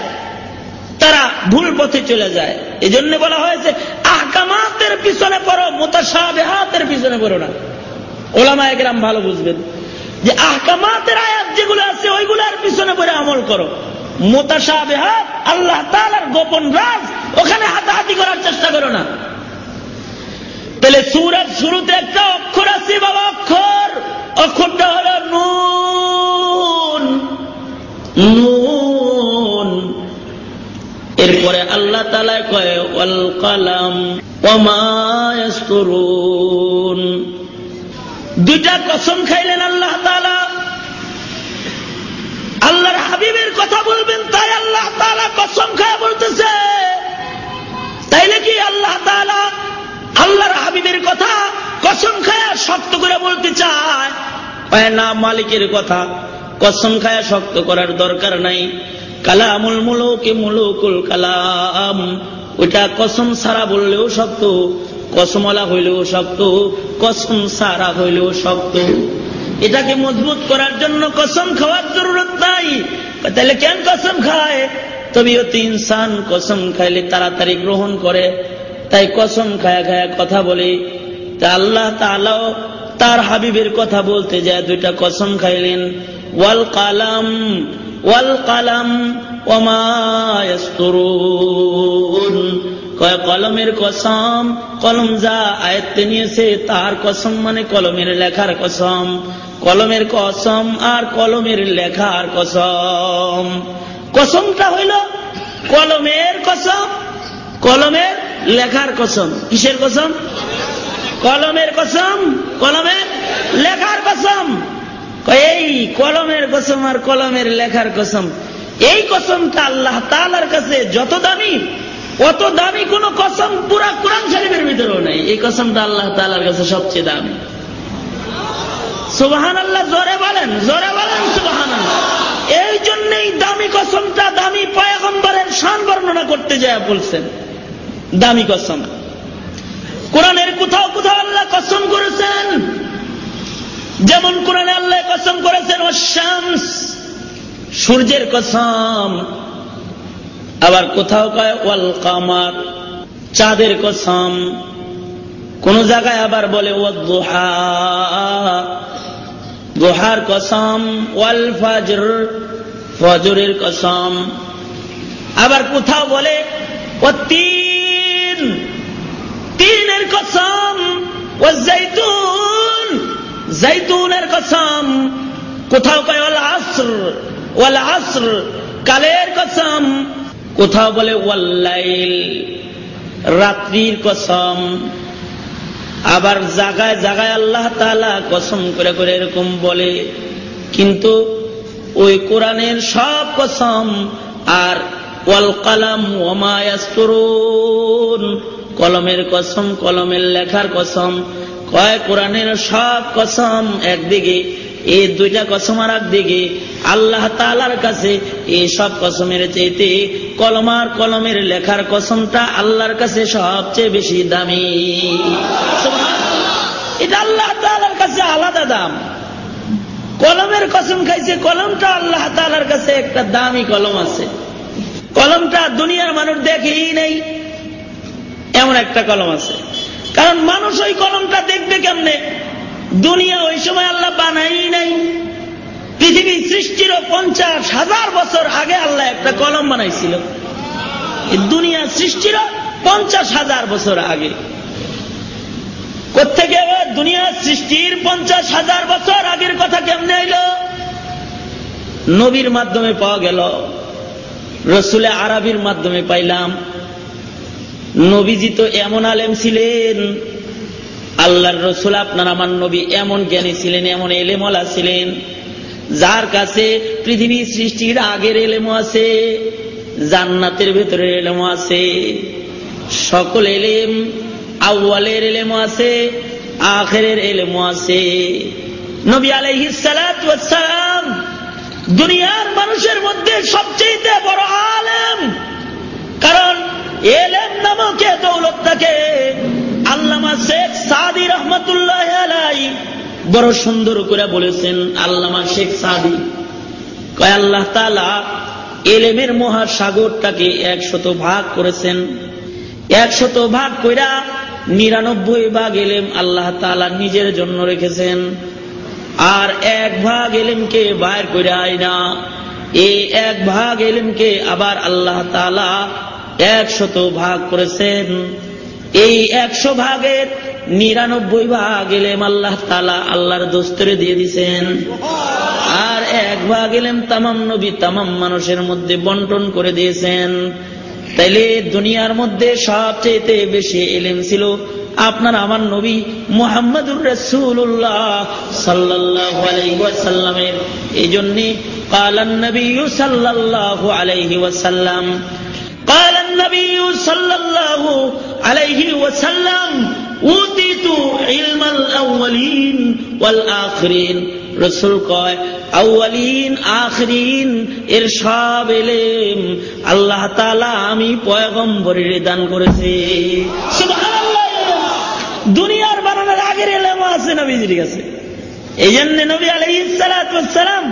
তারা ভুল পথে চলে যায়। এই জন্য বলা হয়েছে, আহকামাতের পিছনে পড়ো মোতাসাবেহাতের পিছনে পড়ো না। ওলামা একরাম ভালো বুঝবেন। যে আহকামাতের আয়াত যেগুলো আছে, ওইগুলোর পিছনে পড়ে আমল করো। মোতাসাবেহাত আল্লাহ তালার গোপন রাজ, ওখানে হাতাহাতি করার চেষ্টা করো না। তাহলে সুরের শুরুতে একটা অক্ষর আছে, বাবা অক্ষর। অক্ষরটা হল নুন। নুন। এরপরে আল্লাহ তালায় কয়, ওয়াল কালাম ওমায়স্তুরুন দুইটা কসম খাইলেন আল্লাহ তালা আল্লাহর হাবিবের কথা বলবেন, তাই আল্লাহ তালা কসম খায় বলতেছে। তাইলে কি আল্লাহ তালা আল্লাহর হাবিবের কথা কসম খায়া শক্ত করে বলতে চায়? না, মালিকের কথা কসম খায়া শক্ত করার দরকার নাই। কালামুল মুলুকে মুলুকুল কালাম। ওইটা কসম সারা বললেও শক্ত, কসমলা হইলেও শক্ত, কসম সারা হইলেও শক্ত। এটাকে মজবুত করার জন্য কসম খাওয়ার জরুরত নাই। তাহলে কেন কসম খায়? তবেও তো ইনসান কসম খাইলে তাড়াতাড়ি গ্রহণ করে। তাই কসম খায়া খায়া কথা বলে। তা আল্লাহ তালাও তার হাবিবের কথা বলতে যায়, দুইটা কসম খাইলেন। ওয়াল কালাম ওয়াল কালাম কলমের কসম, কলম যা আয়ত্তে নিয়েছে তার কসম মানে কলমের লেখার কসম। কলমের কসম আর কলমের লেখার কসম। কসমটা হইল কলমের কসম, কলমের লেখার কসম। কিসের কসম? কলমের কসম, কলমের লেখার কসম। এই কলমের কসম আর কলমের লেখার কসম। এই কসমটা আল্লাহ তালার কাছে যত দামি, অত দামি কোন কসম পুরা কোরআন শরীফের ভিতরেও নেই। এই কসমটা আল্লাহ তালার কাছে সবচেয়ে দামি। সুবাহান আল্লাহ জোরে বলেন জোরে বলেন সুবাহান এই জন্যই দামি কসমটা দামি পয়গম্বরের শান বর্ণনা করতে যায় বলছেন দামি কসম। কোরআনের কোথাও কোথাও আল্লাহ কসম করেছেন যেমন কোরআনে আল্লাহ কসম করেছেন শামস সূর্যের কসম। আবার কোথাও কয় ওয়াল কামার চাঁদের কসম। কোন জায়গায় আবার বলে ও দোহা দোহার কসম ওয়াল ফাজর ফজরের কসম আবার কোথাও বলে ও তিন তিনের কসম ও জৈতুন জৈতুনের কসম, কোথাও কয় ওয়াল আসর ওয়াল আসর, কালের কসম, কোথাও বলে ওয়াল্লাইল রাত্রির কসম। আবার জাগায় জাগায় আল্লাহ তালা কসম করে করে এরকম বলে, কিন্তু ওই কোরআনের সব কসম আর ওয়াল কালাম ওমায়াস্তরুন কলমের কসম, কলমের লেখার কসম কয় কোরআনের সব কসম একদিকে এই দুইটা কসম আর একদিকে। আল্লাহ তালার কাছে এই সব কসমের চাইতে কলমার কলমের লেখার কসমটা আল্লাহর কাছে সবচেয়ে বেশি দামি। এটা আল্লাহ তালার কাছে আলাদা দাম। কলমের কসম খাইছে, কলমটা আল্লাহ তালার কাছে একটা দামি কলম আছে। কলমটা দুনিয়ার মানুষ দেখেই নেই, এমন একটা কলম আছে। কারণ মানুষ ওই কলমটা দেখবে কেমনে? দুনিয়া ওই সময় আল্লাহ বানাই নাই। পৃথিবী সৃষ্টিরও পঞ্চাশ হাজার বছর আগে আল্লাহ একটা কলম বানাইছিল। দুনিয়া সৃষ্টিরও পঞ্চাশ হাজার বছর আগে। কোথেকে দুনিয়া সৃষ্টির পঞ্চাশ হাজার বছর আগের কথা কেমনে এলো নবীর মাধ্যমে পাওয়া গেল। রসুলে আরবির মাধ্যমে পাইলাম। নবীজি তো এমন আলেম ছিলেন। আল্লাহর রসুল আপনার আমার নবী এমন জ্ঞানী ছিলেন, এমন এলেমলা ছিলেন। যার কাছে পৃথিবী সৃষ্টির আগের এলেমো আছে, জান্নাতের ভেতরে এলেমো আছে, সকল এলেম আউ্বালের এলেমো আছে, আখেরের এলেমো আছে। নবী আলাইহিসালাম দুনিয়ার মানুষের মধ্যে সবচেয়ে বড় আলেম। কারণ এলেম নামক এ দৌলতটাকে আল্লামা শেখ সাদি রহমতুল্লাহ বড় সুন্দর করে বলেছেন, আল্লামা শেখ সাদি, কয় আল্লাহ তালা এলেমের মহাসাগরটাকে একশত ভাগ করেছেন। একশত ভাগ কইরা নিরানব্বই ভাগ এলেম আল্লাহ তালা নিজের জন্য রেখেছেন। আর এক ভাগ এলেমকে বাইর করে আয় না এই এক ভাগ এলেমকে আবার আল্লাহ তালা একশত ভাগ করেছেন। এই একশো ভাগের নিরানব্বই ভাগ এলেম আল্লাহ তালা আল্লাহর দোস্তরে দিয়ে দিছেন। আর এক ভাগ এলেম তামাম নবী তামাম মানুষের মধ্যে বন্টন করে দিয়েছেন। তাইলে দুনিয়ার মধ্যে সবচেয়ে বেশি এলেম ছিল আপনার আমার নবী মোহাম্মদুর রসুল্লাহ সাল্লাহ সাল্লাহামের এই জন্যে কালান নবী সাল্লাহ আলাইহি ওয়াসাল্লাম। কালান النبي صلى الله عليه وسلم أوتيت علم الأولين والآخرين রসুল কয় আউ্বালিন আখরিন এর সব এলেম আল্লাহ তালা আমি পয়গম্বরের দান করেছি দুনিয়ার বানানোর আগের এলেমও আছে নবীজির কাছে এই জন্য নবী আলাই সালাম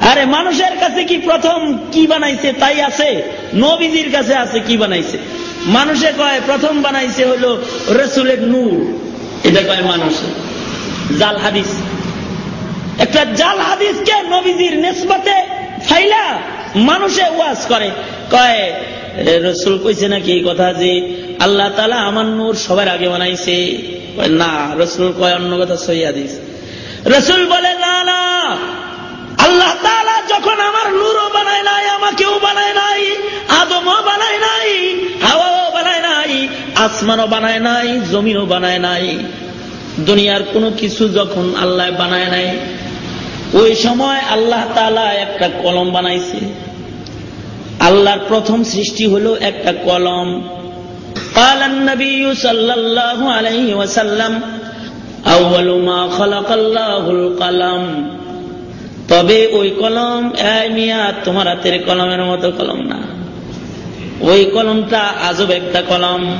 আরে মানুষের কাছে কি প্রথম কি বানাইছে তাই আছে? নবীজির কাছে আছে, কি বানাইছে? মানুষে কয়, প্রথম বানাইছে হলো রসুলের নূর। এটা কয় মানুষে? জাল হাদিস। একটা জাল হাদিসকে নবীজির নেসবতে ফাইলা মানুষে ওয়াজ করে। কয় রসুল কইছে নাকি এই কথা যে আল্লাহ তালা আমার নূর সবার আগে বানাইছে। না, রসুল কয় অন্য কথা সই হাদিস। রসুল বলে, না না আল্লাহ তালা যখন আমার নূরও বানায় নাই আমাকেও বানায় নাই আদমও বানায় নাই হাওয়াও বানায় নাই আসমানও বানায় নাই জমিনও বানায় নাই দুনিয়ার কোনো কিছু যখন আল্লাহ বানায় নাই ওই সময় আল্লাহ তালা একটা কলম বানাইছে আল্লাহর প্রথম সৃষ্টি হলো একটা কলম قال النبي صلى الله عليه وسلم أول ما خلق الله القلم তবে ওই কলম মিয়া, তোমার হাতের কলমের মতো কলম না। ওই কলমটা আজব একটা কলম।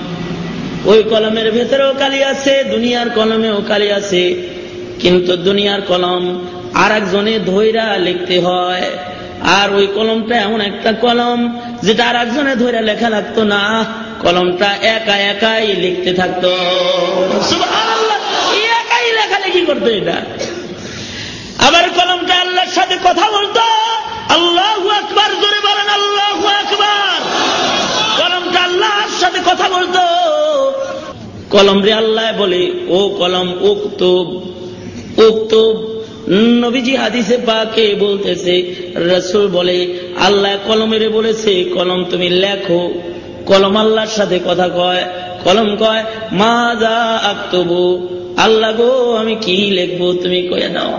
ওই কলমের ভেতরেও কালি আছে, দুনিয়ার কলমেও কালি আছে। কিন্তু দুনিয়ার কলম আর একজনে ধৈরা লিখতে হয়। আর ওই কলমটা এমন একটা কলম, যেটা আর একজনে ধৈরা লেখা লাগতো না। কলমটা একা একাই লিখতে থাকতো। একাই লেখালেখি করতো এটা। আবার কলমটা আল্লাহর সাথে কথা বলতো। আল্লাহ আকবার, জোরে বলেন আল্লাহ আকবার। কলমটা আল্লাহর সাথে কথা বলতো। কলম রে আল্লাহ বলে, ও কলম উক্তুব উক্তুব নবীজি হাদিসে পাকে বলতেছে, রসুল বলে, আল্লাহ কলমের বলেছে, কলম তুমি লেখো। কলম আল্লাহর সাথে কথা কয়, কলম কয়, মা যা আক্তবু, আল্লাহ গো, আমি কি লিখব তুমি কয়ে দাও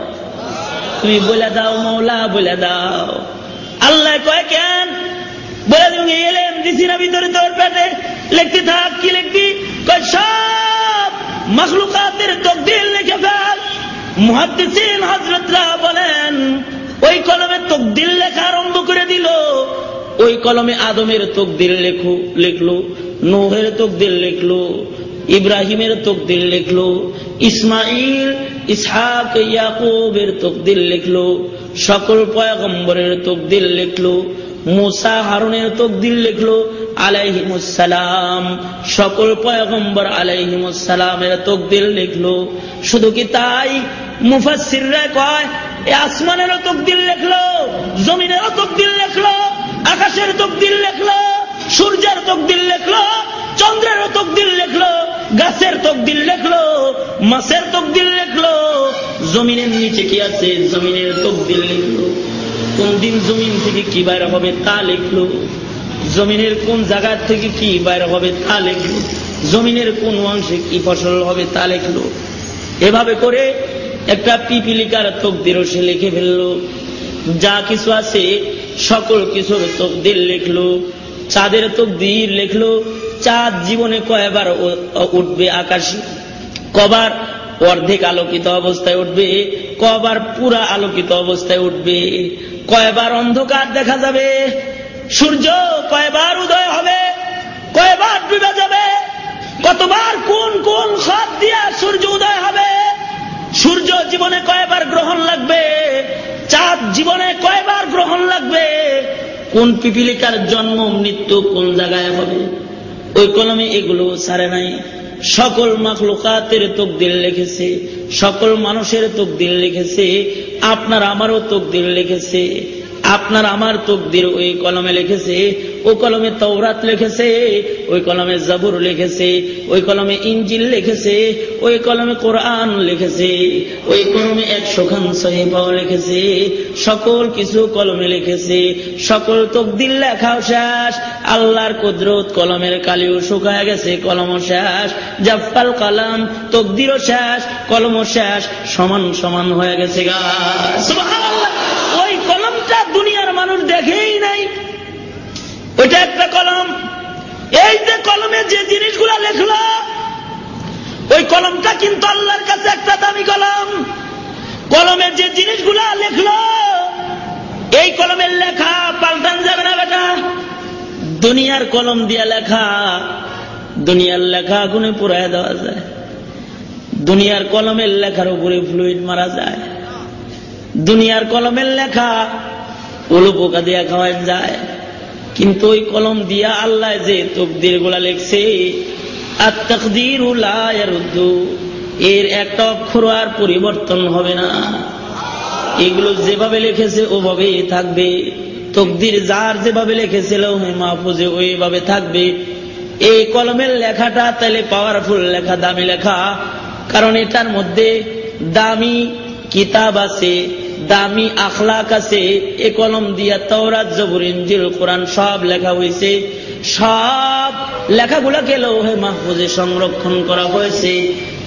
তুমি বলে দাও মৌলা বলে দাও। আল্লাহ কয় কেন? বলে তুমি এলেন দিছি না ভিতরে তোর পেটে। লিখতে থাক, কি লিখবি? কয়, সব মখলুকাতের তকদির লিখে ফেল। মুহাদ্দিসিন হজরতরা বলেন, ওই কলমে তকদির লেখা আরম্ভ করে দিল। ওই কলমে আদমের তকদির লেখু লিখলো, নোহের তকদির লিখলো। ইব্রাহিমের তকদির লিখলো, ইসমাইল, ইসহাক, ইয়াকুবের তকদির লিখলো, সকল পয়গম্বরের তকদির লিখলো, মুসা, হারুনের তকদির লিখলো আলাইহিমুসালাম সকল পয়গম্বর আলাইহিমুসালামের তকদির লিখলো। শুধু কি তাই? মুফাসিররা কয়, এ আসমানেরও তকদির লিখলো, জমিনেরও তকদির লিখলো, আকাশের তকদির লিখলো সূর্যের তকদির লিখলো চন্দ্রের তকদির লিখলো, গাছের তকদির লিখলো, মাছের তকদির লিখলো। জমিনের নিচে কি আছে? জমিনের তকদির লিখলো। কোন দিন জমিন থেকে কি বাইর হবে তা লিখলো। জমিনের কোন জায়গা থেকে কি বাইর হবে তা লিখলো। জমিনের কোন অংশে কি ফসল হবে তা লিখলো। এভাবে করে একটা পিপিলিকার তকদিরও সে লিখে ফেলল। যা কিছু আছে, সকল কিছুর তকদির লিখলো। চাঁদের তকদির লিখলো, চাঁদ জীবনে কয়বার উঠবে আকাশে? কবার অর্ধেক আলোকিত অবস্থায় উঠবে, কবার পুরা আলোকিত অবস্থায় উঠবে। কয়বার অন্ধকার দেখা যাবে, সূর্য কয়বার উদয় হবে, কয়বার ডুবে যাবে, কতবার কোন কোন খাদ দিয়া সূর্য উদয় হবে? সূর্য জীবনে কয়বার গ্রহণ লাগবে, চাঁদ জীবনে কয়বার গ্রহণ লাগবে? কোন পিপিলিকার জন্ম, মৃত্যু কোন জায়গায় হবে? ওই কলমে এগুলো সারে নাই। সকল মাখলুকাতের তকদিল লিখেছে, সকল মানুষের তকদিল লিখেছে, আপনার আমারও তকদিল লিখেছে, আপনার আমার তকদির ওই কলমে লিখেছে ও কলমে তৌরাত লিখেছে, ওই কলমে জাবুর লিখেছে, ওই কলমে ইঞ্জিল লিখেছে, ওই কলমে কোরআন লিখেছে, ওই কলমে একশো খান সহিবাও লিখেছে, সকল কিছু কলমে লিখেছে, সকল তকদির লেখাও শেষ, আল্লাহর কুদরত কলমের কালিও শুকায় গেছে কলম শেষ, জাফাল কালাম তকদিরও শেষ, কলমও শেষ, সমান সমান হয়ে গেছে গা। ওই কলমটা দুনিয়ার মানুষ দেখেই নাই। ওইটা একটা কলম। এই যে কলমে যে জিনিসগুলা লেখলো, ওই কলমটা কিন্তু আল্লাহর কাছে একটা দামি কলম। কলমের যে জিনিসগুলা লেখলো, এই কলমের লেখা পাল্টান যাবে না বেটা। দুনিয়ার কলম দিয়া লেখা, দুনিয়ার লেখা আগুনে পুরায় দেওয়া যায়। দুনিয়ার কলমের লেখার উপরে ফ্লুইড মারা যায়। দুনিয়ার কলমের লেখা উলু পোকা দিয়া খাওয়া যায়। কিন্তু ওই কলম দিয়া আল্লাহ যে তকদিরগুলা লেখছে তকদির এর একটা অক্ষর আর পরিবর্তন হবে না। এগুলো যেভাবে লিখেছে ওভাবেই থাকবে। তকদির যার যেভাবে লিখেছিল মাহফুজে ওইভাবে থাকবে। এই কলমের লেখাটা তাহলে পাওয়ারফুল লেখা, দামি লেখা। কারণ এটার মধ্যে দামি কিতাব আছে। দামি আখলাক আছে, এ কলম দিয়া তওরাত, জবুর ইঞ্জিল কোরআন সব লেখা হয়েছে সব লেখাগুলোকে লৌহে মাহফুজে সংরক্ষণ করা হয়েছে।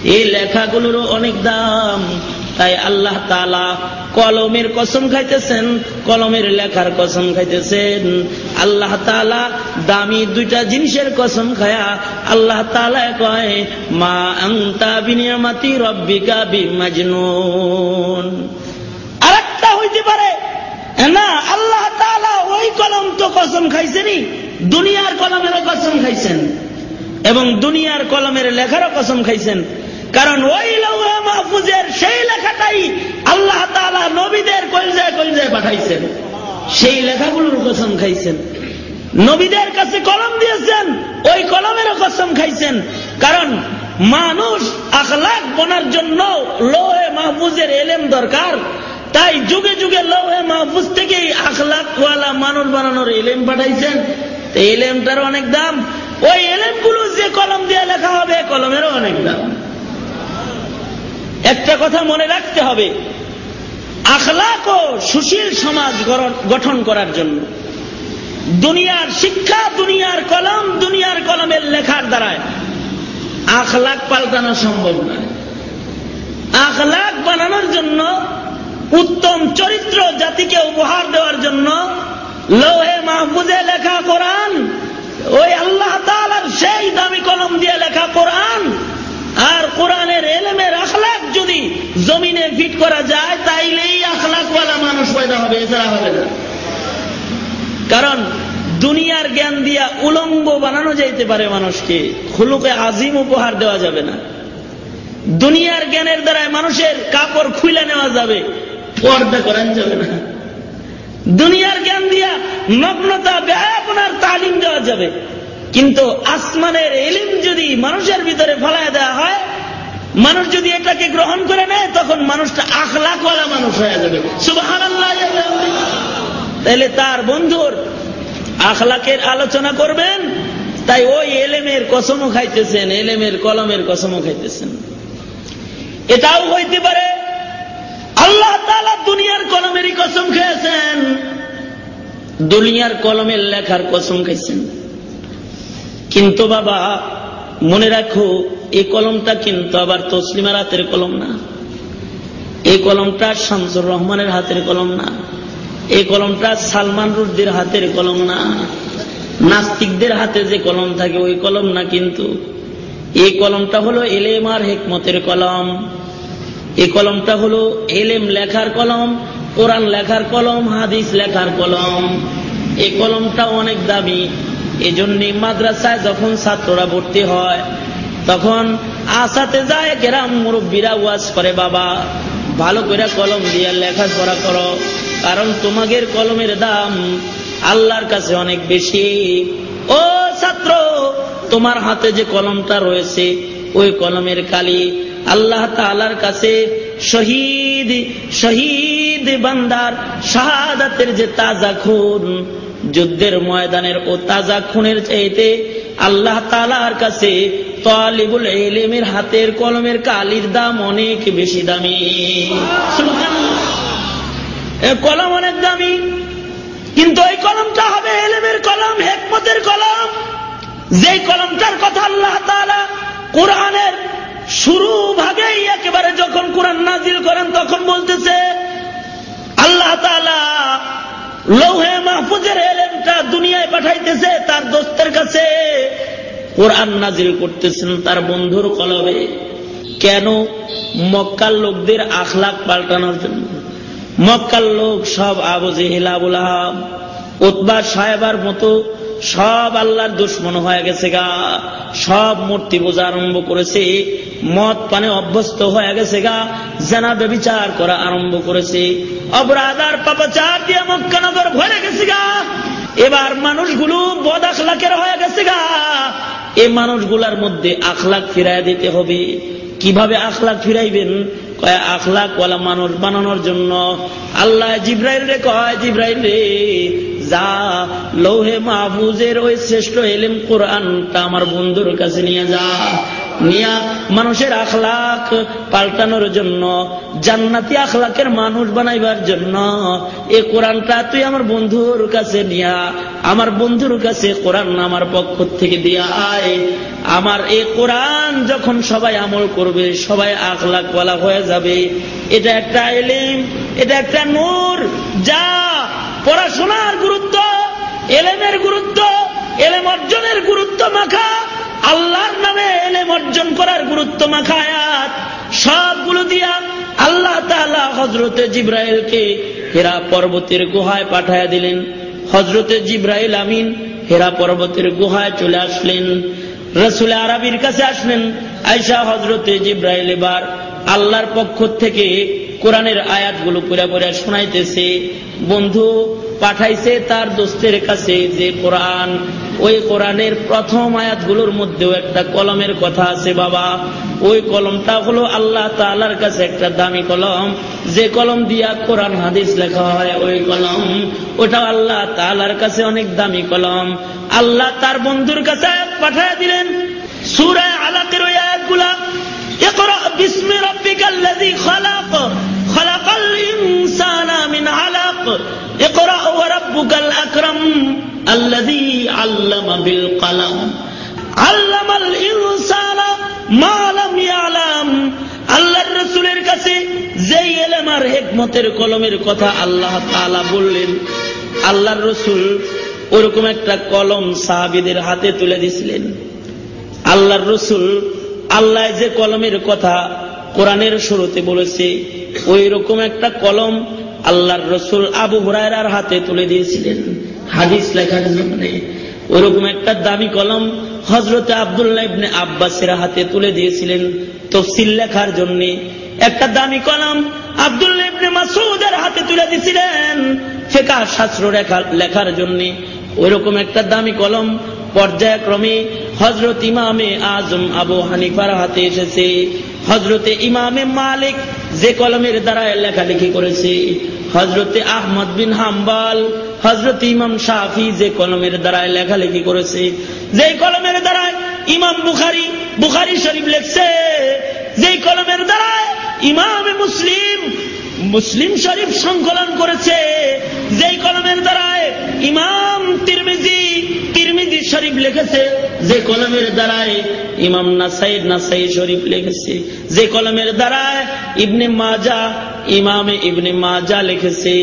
এই লেখাগুলোরও অনেক দাম। তাই আল্লাহ তালা কলমের কসম খাইতেছেন, কলমের লেখার কসম খাইতেছেন। আল্লাহ তালা দামি দুইটা জিনিসের কসম খায়া আল্লাহ তালা কয়, মা আংতা বিনিয়ামাতি রব্বিকা বিমাজনুন। হইতে পারে। না, আল্লাহ তালা ওই কলম তো কসম খাইছেনি দুনিয়ার কলমেরও কসম খাইছেন। এবং দুনিয়ার কলমের লেখারও কসম খাইছেন। কারণ ওই লৌহা মাহফুজের সেই লেখাটাই আল্লাহ তালা নবীদের কলজায় কলজায় পাঠাইছেন। সেই লেখাগুলোর কসম খাইছেন। নবীদের কাছে কলম দিয়েছেন, ওই কলমেরও কসম খাইছেন। কারণ মানুষ আখলাক বনার জন্য লোহে মাহফুজের এলেম দরকার। তাই যুগে যুগে লোহে মাহফুজ থেকেই আখলাকওয়ালা মানুষ বানানোর এলেম পাঠাইছেন। এলেমটার অনেক দাম। ওই এলেমগুলো যে কলম দিয়ে লেখা হবে কলমেরও অনেক দাম। একটা কথা মনে রাখতে হবে আখলাক ও সুশীল সমাজ গঠন করার জন্য। দুনিয়ার শিক্ষা, দুনিয়ার কলম, দুনিয়ার কলমের লেখার দ্বারায় আখলাক পাল্টানো সম্ভব নয়। আখলাক বানানোর জন্য উত্তম চরিত্র জাতিকে উপহার দেওয়ার জন্য লোহে মাহফুজে লেখা কোরআন, ওই আল্লাহ তালার সেই দামি কলম দিয়ে লেখা কোরআন। আর কোরআনের এলেমের আখলাক যদি জমিনে ফিট করা যায়, তাইলেই আখলাকওয়ালা মানুষ পয়দা হবে, এছাড়া হবে না। কারণ দুনিয়ার জ্ঞান দিয়া উলঙ্গ বানানো যাইতে পারে মানুষকে, খুলুকে আজিম উপহার দেওয়া যাবে না। দুনিয়ার জ্ঞানের দ্বারা মানুষের কাপড় খুলে নেওয়া যাবে। পর্দা করান যাবে না। দুনিয়ার জ্ঞান দিয়া নগ্নতা ব্যয়াপনার তালিম দেওয়া যাবে। কিন্তু আসমানের এলিম যদি মানুষের ভিতরে ফেলায় দেওয়া হয়, মানুষ যদি এটাকে গ্রহণ করে নেয়, তখন মানুষটা আখলাকওয়ালা মানুষ হয়ে যাবে। সুবাহান তাহলে তার বন্ধুর আখলাকের আলোচনা করবেন, তাই ওই এলেমের কসমও খাইতেছেন, এলেমের কলমের কসমও খাইতেছেন। এটাও হইতে পারে আল্লাহ দুনিয়ার কলমেরই কসম খেয়েছেন। দুনিয়ার কলমের লেখার কসম খাইছেন। কিন্তু বাবা, মনে রাখো, এই কলমটা কিন্তু আবার তসলিমার হাতের কলম না। এই কলমটা শামসুর রহমানের হাতের কলম না। এই কলমটা সালমান রুদ্দির হাতের কলম না। নাস্তিকদের হাতে যে কলম থাকে, ওই কলম না কিন্তু। এই কলমটা হলো এলেম আর হেকমতের কলম। এই কলমটা হলো এলেম লেখার কলম, কোরআন লেখার কলম, হাদিস লেখার কলম। এই কলমটা অনেক দামি। এই জন্য মাদ্রাসায় যখন ছাত্ররা ভর্তি হয়, তখন আসাতে যায় কেরাম মুরব্বীরা ওয়াজ করে, বাবা, ভালো করে কলম দিয়ে লেখাপড়া করো, কারণ তোমাদের কলমের দাম আল্লাহর কাছে অনেক বেশি। ও ছাত্র, তোমার হাতে যে কলমটা রয়েছে, ওই কলমের কালি আল্লাহ তালার কাছে শহীদ শহীদ বান্দার শাহাদাতের যে তাজা খুন, যুদ্ধের ময়দানের ও তাজা খুনের চাইতে আল্লাহ তালার কাছে তালিবুল এলেমের হাতের কলমের কালির দাম অনেক বেশি দামি। কলম অনেক দামি, কিন্তু এই কলমটা হবে এলেমের কলম, হেকমতের কলম। যে কলমটার কথা আল্লাহ তালা কোরআনের শুরু ভাগেই একেবারে যখন কোরআন নাজিল করেন, তখন বলতেছে, আল্লাহ তালা লৌহে মাহফুজের এলেমটা দুনিয়ায় পাঠাইতেছে, তার দোস্তের কাছে কোরআন নাজিল করতেছেন তার বন্ধুর কলবে। কেন? মক্কার লোকদের আখলাক পাল্টানোর জন্য। মক্কার লোক সব আবু জেহেল, আবুল আহাব উৎবা সাহেবার মতো সব আল্লাহর দুশ্মন হয়ে গেছে গা। সব মূর্তি বোঝা আরম্ভ করেছে, মদ পানে অভ্যস্ত হয়ে গেছে গা। জেনা বেবিচার করা আরম্ভ করেছে। অপরাধার পাপাচার দিয়ে মক্কানগর ভরে গেছে গা। এবার মানুষগুলো বদ আখলাকের হয়ে গেছে গা। এই মানুষগুলার মধ্যে আখলাক ফিরাই দিতে হবে। কীভাবে আখলাক ফিরাইবেন? কয় আখলাক ওয়ালা মানুষ বানানোর জন্য। আল্লাহ জিব্রাইল রে কয়, জিব্রাইল রে যা লৌহে মাহফুজের ওই শ্রেষ্ঠ এলিম কোরআনটা আমার বন্ধুর কাছে নিয়ে যা। নিয়া মানুষের আখলাক পাল্টানোর জন্য, জান্নাতি আখলাকের মানুষ বানাইবার জন্য, এ কোরআনটা তুই আমার বন্ধুর কাছে নিয়া, আমার বন্ধুর কাছে কোরআন আমার পক্ষ থেকে দিয়া আয়। আমার এ কোরআন যখন সবাই আমল করবে, সবাই আখলাক বলা হয়ে যাবে। এটা একটা এলিম, এটা একটা নূর, যা পড়াশোনার গুরুত্ব, এলেমের গুরুত্ব এলেম অর্জনের গুরুত্ব মাখা, আল্লাহর নামে এলেম অর্জন করার গুরুত্ব মাখায়াত সবগুলো দিয়া আল্লাহ তালা হজরতে জিব্রাইলকে হেরা পর্বতের গুহায় পাঠায়া দিলেন। হজরতে জিব্রাইল আমিন হেরা পর্বতের গুহায় চলে আসলেন। রসুল আরবির কাছে আসলেন আয়সা হজরতে জিব্রাইল এবার আল্লাহর পক্ষ থেকে কোরআনের আয়াতগুলো পুরা পুরা শোনাইতেছে। বন্ধু পাঠাইছে তার দোস্তের কাছে যে কোরআন, ওই কোরআনের প্রথম আয়াতগুলোর মধ্যেও একটা কলমের কথা আছে বাবা। ওই কলমটা হলো আল্লাহ তালার কাছে একটা দামি কলম। যে কলম দিয়া কোরআন, হাদিস লেখা হয়, ওই কলম ওটা আল্লাহ তালার কাছে অনেক দামি কলম। আল্লাহ তার বন্ধুর কাছে আয়াত পাঠায় দিলেন সুরায় আলাতের ওই আয়াতগুলা। বিস্মির خلق خلق الإنسان من علق اقرأ وربك الأكرم الذي علم بالقلم علم الإنسان ما لم يعلم আল্লাহর রসুলের কাছে যেই এলেম আর হেকমতের কলমের কথা আল্লাহ তাআলা বললেন আল্লাহর রসুল ওরকম একটা কলম সাহাবিদের হাতে তুলে দিছিলেন আল্লাহর রসুল আল্লাহ যে কলমের কথা কোরআনের শুরুতে বলেছে ওই রকম একটা কলম আল্লাহর রসুল আবু হুরায়রার হাতে তুলে দিয়েছিলেন। হাদিস লেখার জন্য। ওইরকম একটা দামি কলম হজরতে আবদুল্লাহ ইবনে আব্বাসের হাতে তুলে দিয়েছিলেন তফসিল লেখার জন্য। একটা দামি কলম আবদুল্লাহ ইবনে মাসুদের হাতে তুলে দিয়েছিলেন ফেকা শাস্ত্র লেখার জন্য। ওইরকম একটা দামি কলম পর্যায়ক্রমে হজরত ইমামে আজম আবু হানিফার হাতে এসেছে। হজরতে ইমামে মালিক যে কলমের দ্বারা লেখালেখি করেছে হজরতে আহমদ বিন হাম্বাল হজরত ইমাম শাফি যে কলমের দ্বারা লেখালেখি করেছে, যে কলমের দ্বারা ইমাম বুখারি বুখারি শরীফ লেখছে যেই কলমের দ্বারা ইমাম মুসলিম মুসলিম শরীফ সংকলন করেছে, যেই কলমের দ্বারায় ইমাম তিরমিজি শরীফ লিখেছে, যে কলমের দ্বারায় ইমাম নাসাই নাসাই শরীফ লিখেছে, যে কলমের দ্বারায় ইবনে মাজা, ইমামে ইবনে মাজা লিখেছে,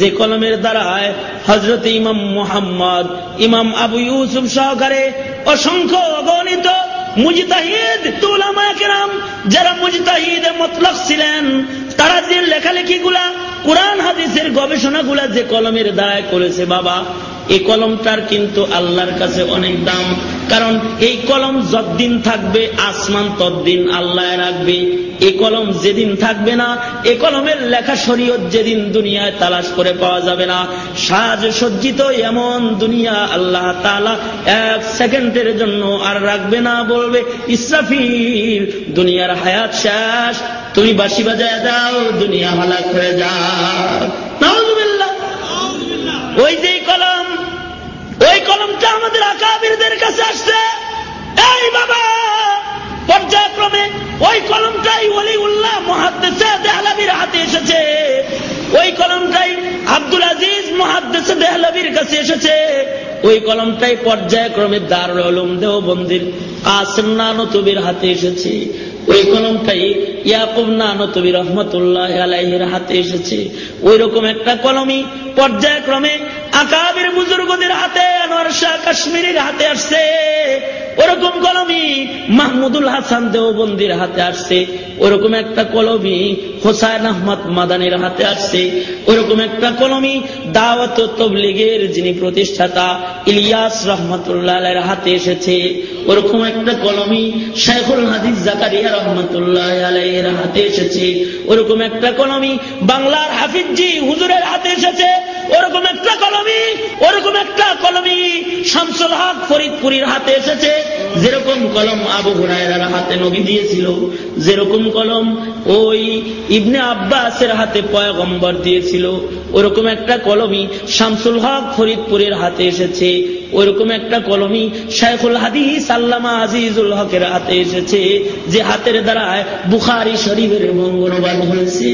যে কলমের দ্বারায় হজরত ইমাম মুহাম্মদ, ইমাম আবু ইউসুফ সহকারে অসংখ্য অগণিত মুজতাহিদ তুলামা কেরাম, যারা মুজতাহিদ মতলক ছিলেন, তারা যে লেখালেখিগুলা, কোরআন হাদিসের গবেষণাগুলা যে কলমের দ্বারায় করেছে বাবা এই কলমটার কিন্তু আল্লাহর কাছে অনেক দাম। কারণ এই কলম যতদিন থাকবে, আসমান ততদিন আল্লাহ রাখবে। এই কলম যেদিন থাকবে না এ কলমের লেখা শরীয়ত যেদিন দুনিয়ায় তালাশ করে পাওয়া যাবে না। সাজ সজ্জিত এমন দুনিয়া আল্লাহ তালা এক সেকেন্ডের জন্য আর রাখবে না, বলবে, ইসরাফিল, দুনিয়ার হায়াত শেষ। তুমি বাসি বাজায় দাও, দুনিয়া হালাক হয়ে যাও ওই যে কলম ওই কলমটা আমাদের আকাবিরদের কাছে আসছে। এই বাবা, পর্যায়ক্রমে ওই কলমটাই ওলি উল্লাহ মহাদ্দেশে দেহলাবির হাতে এসেছে। ওই কলমটাই আব্দুল আজিজ মহাদ্দেশে দেহলাবির কাছে এসেছে। ওই কলমটাই পর্যায়ক্রমে দারুল আলম দেওবন্দির কাসেম নানতবির হাতে এসেছে। ওই কলমটাই ইয়াকুব রহমতুল্লাহ হাতে এসেছে। ওই রকম একটা কলমই পর্যায়ক্রমে আকাবির বুজুর্গদের হাতে কাশ্মীরের হাতে আসছে। ওরকম কলমি মাহমুদুল হাসান দেওবন্দির হাতে আসছে। ওরকম একটা কলমি হোসাইন আহমদ মাদানের হাতে আসছে। ওরকম একটা কলমি দাওয়াত তবলিগের যিনি প্রতিষ্ঠাতা ইলিয়াস রহমতুল্লাহ হাতে এসেছে। ওরকম একটা কলমি শেখুল হাদিস জাকারিয়া রহমতুল্লাহ হাতে এসেছে। ওরকম একটা কলমি বাংলার হাফিজি হুজুরের হাতে এসেছে। ওরকম একটা কলমি, ওরকম একটা কলমি শামসুল হক ফরিদপুরীর হাতে এসেছে। যেরকম কলম আবু হুরায়রার হাতে নবী দিয়েছিল, যেরকম কলম ওই ইবনে আব্বাসের হাতে পয়গম্বর দিয়েছিল, ওরকম একটা কলমি শামসুল হক ফরিদপুরের হাতে এসেছে। ওইরকম একটা কলমি শাইখুল হাদিস আল্লামা আজিজুল হকের হাতে এসেছে, যে হাতের দ্বারায় বুখারি শরীফের মঙ্গলবাদ হয়েছে।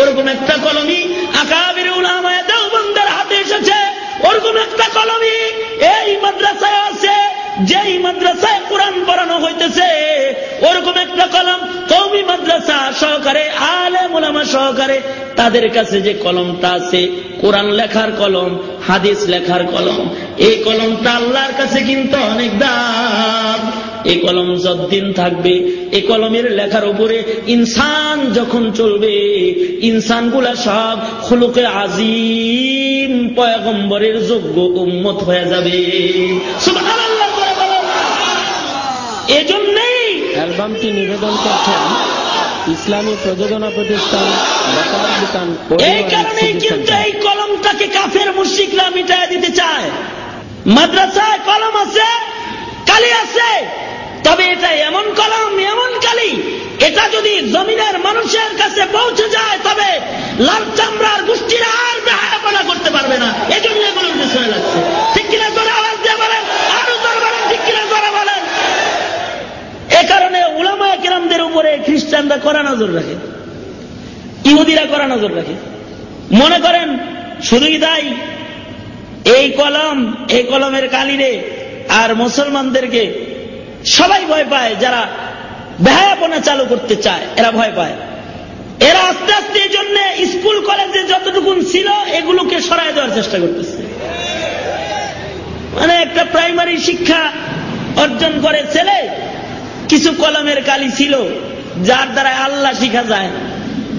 ওরকম একটা কলমি আকাবির উলামায় ওরকম একটা কলমি এই মাদ্রাসায় আছে, যেই মাদ্রাসায় কোরআন পড়ানো হইতেছে, ওরকম একটা কলম কৌমি মাদ্রাসা সহকারে আলে মোলামা সহকারে তাদের কাছে যে কলমটা আছে, কোরআন লেখার কলম, হাদিস লেখার কলম, এই কলমটা আল্লাহর কাছে কিন্তু অনেক দাম। এই কলম যতদিন থাকবে এই কলমের লেখার উপরে ইনসান যখন চলবে ইনসানগুলা সব খুলুকে আজিম পয়গম্বরের যোগ্য উম্মত হয়ে যাবে। এজন্যই অ্যালবামটি নিবেদন করছেন ইসলামী প্রযোজনা প্রতিষ্ঠান দোকান এই কারণেই কিন্তু এই কলমটাকে কাফের মুশিকরা মিটায় দিতে চায়। মাদ্রাসায় কলম আছে কালি আছে তবে এটা এমন কলম, এমন কালি, এটা যদি জমিনের মানুষের কাছে পৌঁছে যায়, তবে লাল চামড়ার গোষ্ঠীরা আর বেহায়াপনা করতে পারবে না। এই জন্য এগুলো বিষয় লাগছে ঠিক কিনা করে আওয়াজ দিয়ে বলেন, আরও জোর বলেন, ঠিক কিনা করে বলেন। এ কারণে উলামায় কিরামদের উপরে খ্রিস্টানরা করা নজর রাখে। ইহুদিরা করা নজর রাখে। মনে করেন, শুধুই তাই, এই কলম, এই কলমের কালিরে আর মুসলমানদেরকে সবাই ভয় পায় যারা বেহায়াপনা চালু করতে চায়, এরা ভয় পায়। এরা আস্তে আস্তে এই জন্য স্কুল, কলেজে যতটুকুন ছিল, এগুলোকে সরাই দেওয়ার চেষ্টা করতেছে। মানে একটা প্রাইমারি শিক্ষা অর্জন করে ছেলে, কিছু কলমের কালি ছিল, যার দ্বারা আল্লাহ শিখা যায়,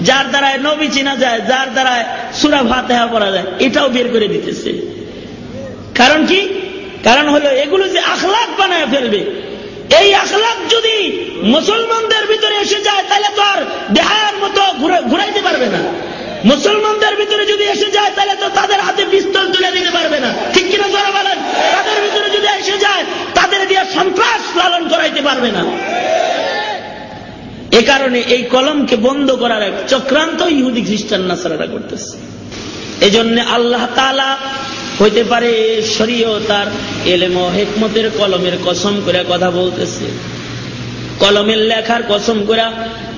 যার দ্বারা নবী চিনা যায়, যার দ্বারা সুরা ফাতেহা পড়া যায়, এটাও বের করে দিতেছে। কারণ কি? কারণ হলো এগুলো যে আখলাক বানায় ফেলবে এই আখলাক যদি মুসলমানদের ভিতরে এসে যায়, তাহলে তো আর দেহায়ার মতো ঘুরাইতে পারবে না। মুসলমানদের ভিতরে যদি এসে যায়, তাহলে তো তাদের হাতে পিস্তল তুলে দিতে পারবে না। ঠিক কিনা যারা বলেন? তাদের ভিতরে যদি এসে যায়, তাদের দিয়ে সন্ত্রাস লালন করাইতে পারবে না। এ কারণে এই কলমকে বন্ধ করার এক চক্রান্ত ইহুদি খ্রিস্টান নাসারা করতেছে। এজন্য আল্লাহ তালা হইতে পারে শরীয় তার এলেম হেকমতের কলমের কসম করে কথা বলতেছে। কলমের লেখার কসম করে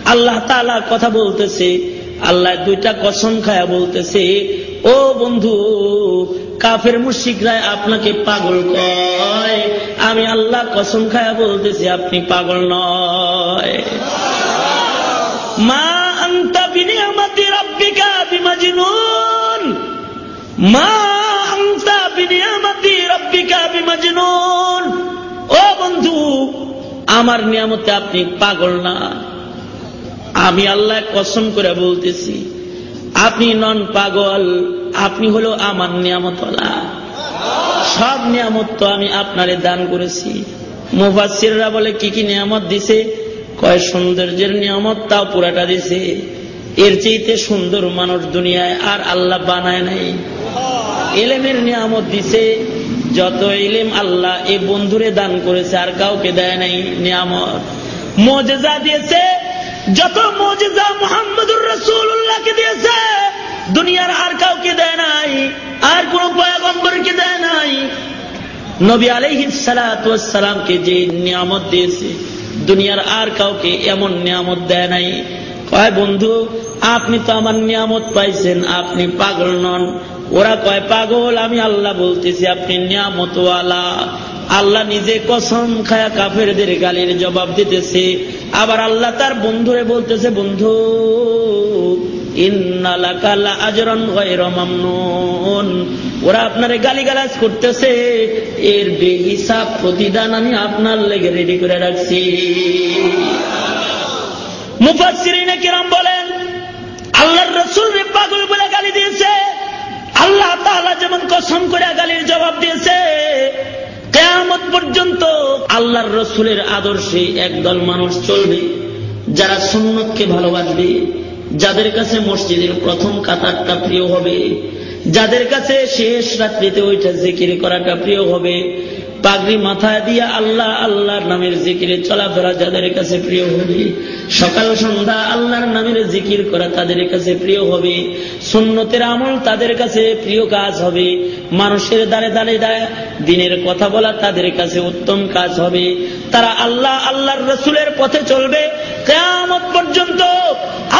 আল্লাহ তালা কথা বলতেছে, আল্লাহ দুইটা কসম খায়া বলতেছে, ও বন্ধু, কাফের মুশিকরায় আপনাকে পাগল কয়। আমি আল্লাহ কসম খায়া বলতেছি, আপনি পাগল নয়। মা আন্তা মা বিমাজনুন ও বন্ধু, আমার নিয়ামতে আপনি পাগল না। আমি আল্লাহ কসম করে বলতেছি, আপনি নন পাগল, আপনি হলো আমার নিয়ামতলা সব নিয়ামত তো আমি আপনারে দান করেছি। মুফাসিররা বলে, কি কি নিয়ামত দিছে? কয়, সৌন্দর্যের নিয়ামত, তাও পুরাটা দিছে। এর চেয়েতে সুন্দর মানুষ দুনিয়ায় আর আল্লাহ বানায় নাই। এলেমের নিয়ামত দিছে যত ইলেম আল্লাহ এ বন্ধুরে দান করেছে, আর কাউকে দেয় নাই নিয়ামত। মজেজা দিয়েছে, যত মজেজা মোহাম্মদুর রসুল্লাহকে দিয়েছে, দুনিয়ার আর কাউকে দেয় নাই, আর কোন পয়াগম্বরকে দেয় নাই। নবী আলহিসালামকে যে নিয়ামত দিয়েছে, দুনিয়ার আর কাউকে এমন নিয়ামত দেয় নাই। কয়, বন্ধু, আপনি তো আমার নিয়ামত পাইছেন, আপনি পাগল নন। ওরা কয়, পাগল, আমি আল্লাহ বলতেছি, আপনি নিয়ামতওয়ালা। আল্লাহ নিজে কসম খায়া কাফেরদের গালির জবাব দিতেছে। আবার আল্লাহ তার বন্ধুরে বলতেছে, বন্ধু ওরা আপনারে গালিগালাজ করতেছে, এর বেহিসাব প্রতিদান আমি আপনার লেগে রেডি করে রাখছি। মুফাসিরিনে কিরম বলেন, আল্লাহর রসুল পাগল বলে গালি দিয়েছে। আল্লাহ তাহলে যেমন কসম করে গালির জবাব দিয়েছে, কেয়ামত পর্যন্ত আল্লাহর রসুলের আদর্শে একদল মানুষ চলবে, যারা সুন্নতকে ভালোবাসবে, যাদের কাছে মসজিদের প্রথম কাতারটা প্রিয় হবে, যাদের কাছে শেষ রাত্রিতে ওইটা জিকির করাটা প্রিয় হবে পাগড়ি মাথায় দিয়া আল্লাহ আল্লাহর নামের জিকিরে চলাফেরা যাদের কাছে প্রিয় হবে, সকাল সন্ধ্যা আল্লাহর নামের জিকির করা তাদের কাছে প্রিয় হবে, সুন্নতের আমল তাদের কাছে প্রিয় কাজ হবে, মানুষের দ্বারে দ্বারে দিনের কথা বলা তাদের কাছে উত্তম কাজ হবে, তারা আল্লাহ আল্লাহর রসুলের পথে চলবে কেয়ামত পর্যন্ত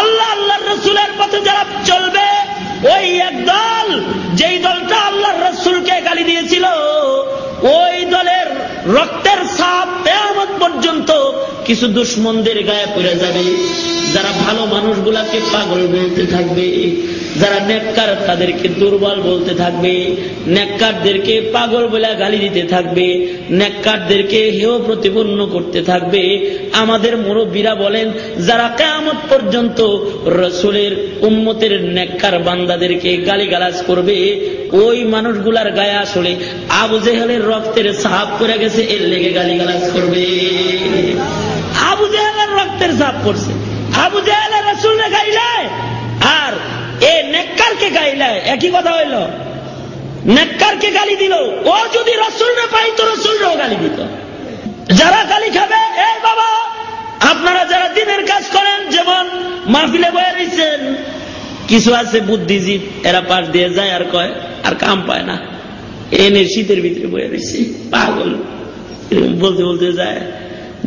আল্লাহ আল্লাহ রসুলের পথে যারা চলবে, ওই এক দল, যেই দলটা আল্লাহ রসুলকে গালি দিয়েছিল, ওই দলের রক্তের সাপ কেয়ামত পর্যন্ত কিছু দুশ্মনদের গায়ে পড়ে যাবে। যারা ভালো মানুষগুলাকে পাগল বলতে থাকবে যারা নেককার, তাদেরকে দুর্বল বলতে থাকবে, নেককারদেরকে পাগল বলে গালি দিতে থাকবে, নেককারদেরকে হেয় প্রতিপন্ন করতে থাকবে। আমাদের মুরব্বীরা বলেন, যারা কেয়ামত পর্যন্ত রসুলের উম্মতের নেককার বান্দাদেরকে গালিগালাজ করবে, ওই মানুষগুলার গায়ে আসলে আবু জেহেলের রক্তের সাহাব করে গেছে, এর লেগে গালিগালাজ করবে। আবু জেহেলের রক্তের সাপ করছে আবু জেহেলের রসুল গাইলায় আর এ নেককারকে গাইলায় একই কথা হইল। নেককারকে গালি দিল, ও যদি রসুল না পাই তো রসুলরাও গালি দিত। যারা গালি খাবে, এ বাবা, আপনারা যারা দিনের কাজ করেন, যেমন মাহফিলে বয়ে দিচ্ছেন কিছু আছে বুদ্ধিজীব, এরা পাশ দিয়ে যায় আর কয়, আর কাম পায় না। এনে শীতের ভিতরে বয়ে দিচ্ছে পাগল। বলতে বলতে যায়।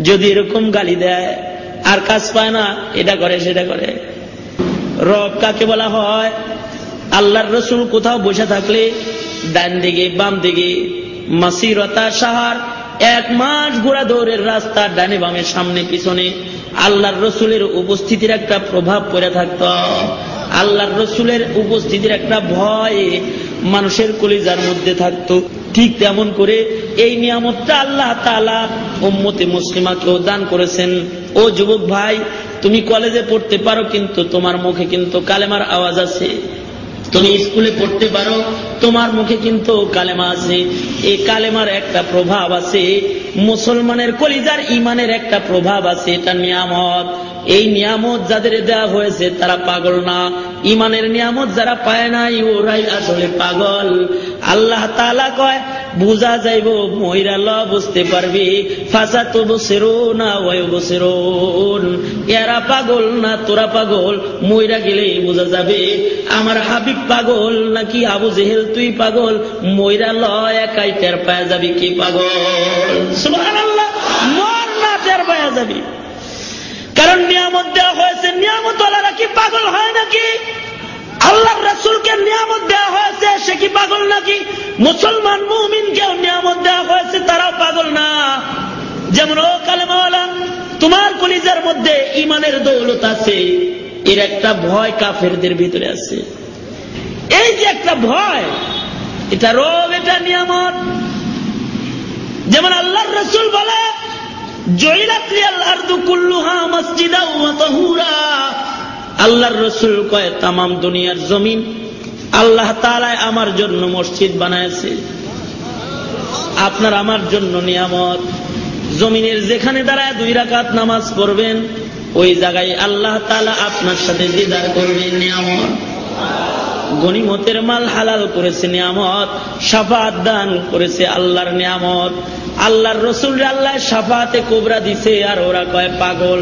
যদি এরকম গালি দেয়, আর কাজ পায় না, এটা করে, সেটা করে। রব কাকে বলা হয়? আল্লাহর রসুল কোথাও বসে থাকলে ডান দিকে, বাম দিকে, মাসিরতা সাহার, এক মাস ঘোড়া দৌড়ের রাস্তা ডানে বামের সামনে পিছনে আল্লাহর রসুলের উপস্থিতির একটা প্রভাব পড়ে থাকত। আল্লাহর রসুলের উপস্থিতির একটা ভয় মানুষের কলিজার মধ্যে থাকতো। ঠিক তেমন করে এই নিয়ামতটা আল্লাহ তালা উম্মতে মুসলিমাকেও দান করেছেন। ও যুবক ভাই, তুমি কলেজে পড়তে পারো কিন্তু তোমার মুখে কিন্তু কালেমার আওয়াজ আছে। তুমি স্কুলে পড়তে পারো, তোমার মুখে কিন্তু কালেমা আছে। এই কালেমার একটা প্রভাব আছে, মুসলমানের কলিজার ইমানের একটা প্রভাব আছে, এটা নিয়ামত। এই নিয়ামত যাদের দেওয়া হয়েছে তারা পাগল না। ইমানের নিয়ামত যারা পায় নাই, ওরাই আসলে পাগল। আল্লাহ তালা কয়, বুঝা যাইব মহিরা ল, বুঝতে পারবি। ফাঁসা তো বসেরো না ওয় বসেরো এরা পাগল না, তোরা পাগল। মহিরা গেলেই বোঝা যাবে, আমার হাবিব পাগল নাকি আবু জেহেল তুই পাগল? মহিরা ল, একাই টের পায়া যাবি, কি পাগল? সুবহানাল্লাহ, মর না, টের পায়া যাবি। কারণ নিয়ামত দেওয়া হয়েছে। নিয়ামত ওলারা কি পাগল হয় নাকি? আল্লাহ রাসুলকে নিয়ামত দেওয়া হয়েছে, সে কি পাগল নাকি? মুসলমান মুমিনকেও নিয়ামত দেওয়া হয়েছে, তারাও পাগল না। যেমন, ও কালেমাওয়ালা, তোমার কলিজার মধ্যে ইমানের দৌলত আছে, এর একটা ভয় কাফেরদের ভিতরে আছে। এই যে একটা ভয়, এটা রোগ, এটা নিয়ামত। যেমন আল্লাহর রসুল বলে আল্লাহর রসুল কয়, তামাম দুনিয়ার জমিন আল্লাহ তালায় আমার জন্য মসজিদ বানায়ছে আপনার আমার জন্য নিয়ামত। জমিনের যেখানে দাঁড়ায় দুই রাকাত নামাজ পড়বেন, ওই জায়গায় আল্লাহ তালা আপনার সাথে দিদার করবেন নিয়ামত। গনিমতের মাল হালাল করেছে নিয়ামত, সাফাত দান করেছে আল্লাহর নিয়ামত। আল্লাহর রসুল আল্লাহ সাফাতে কোবরা দিছে, আর ওরা কয়, পাগল।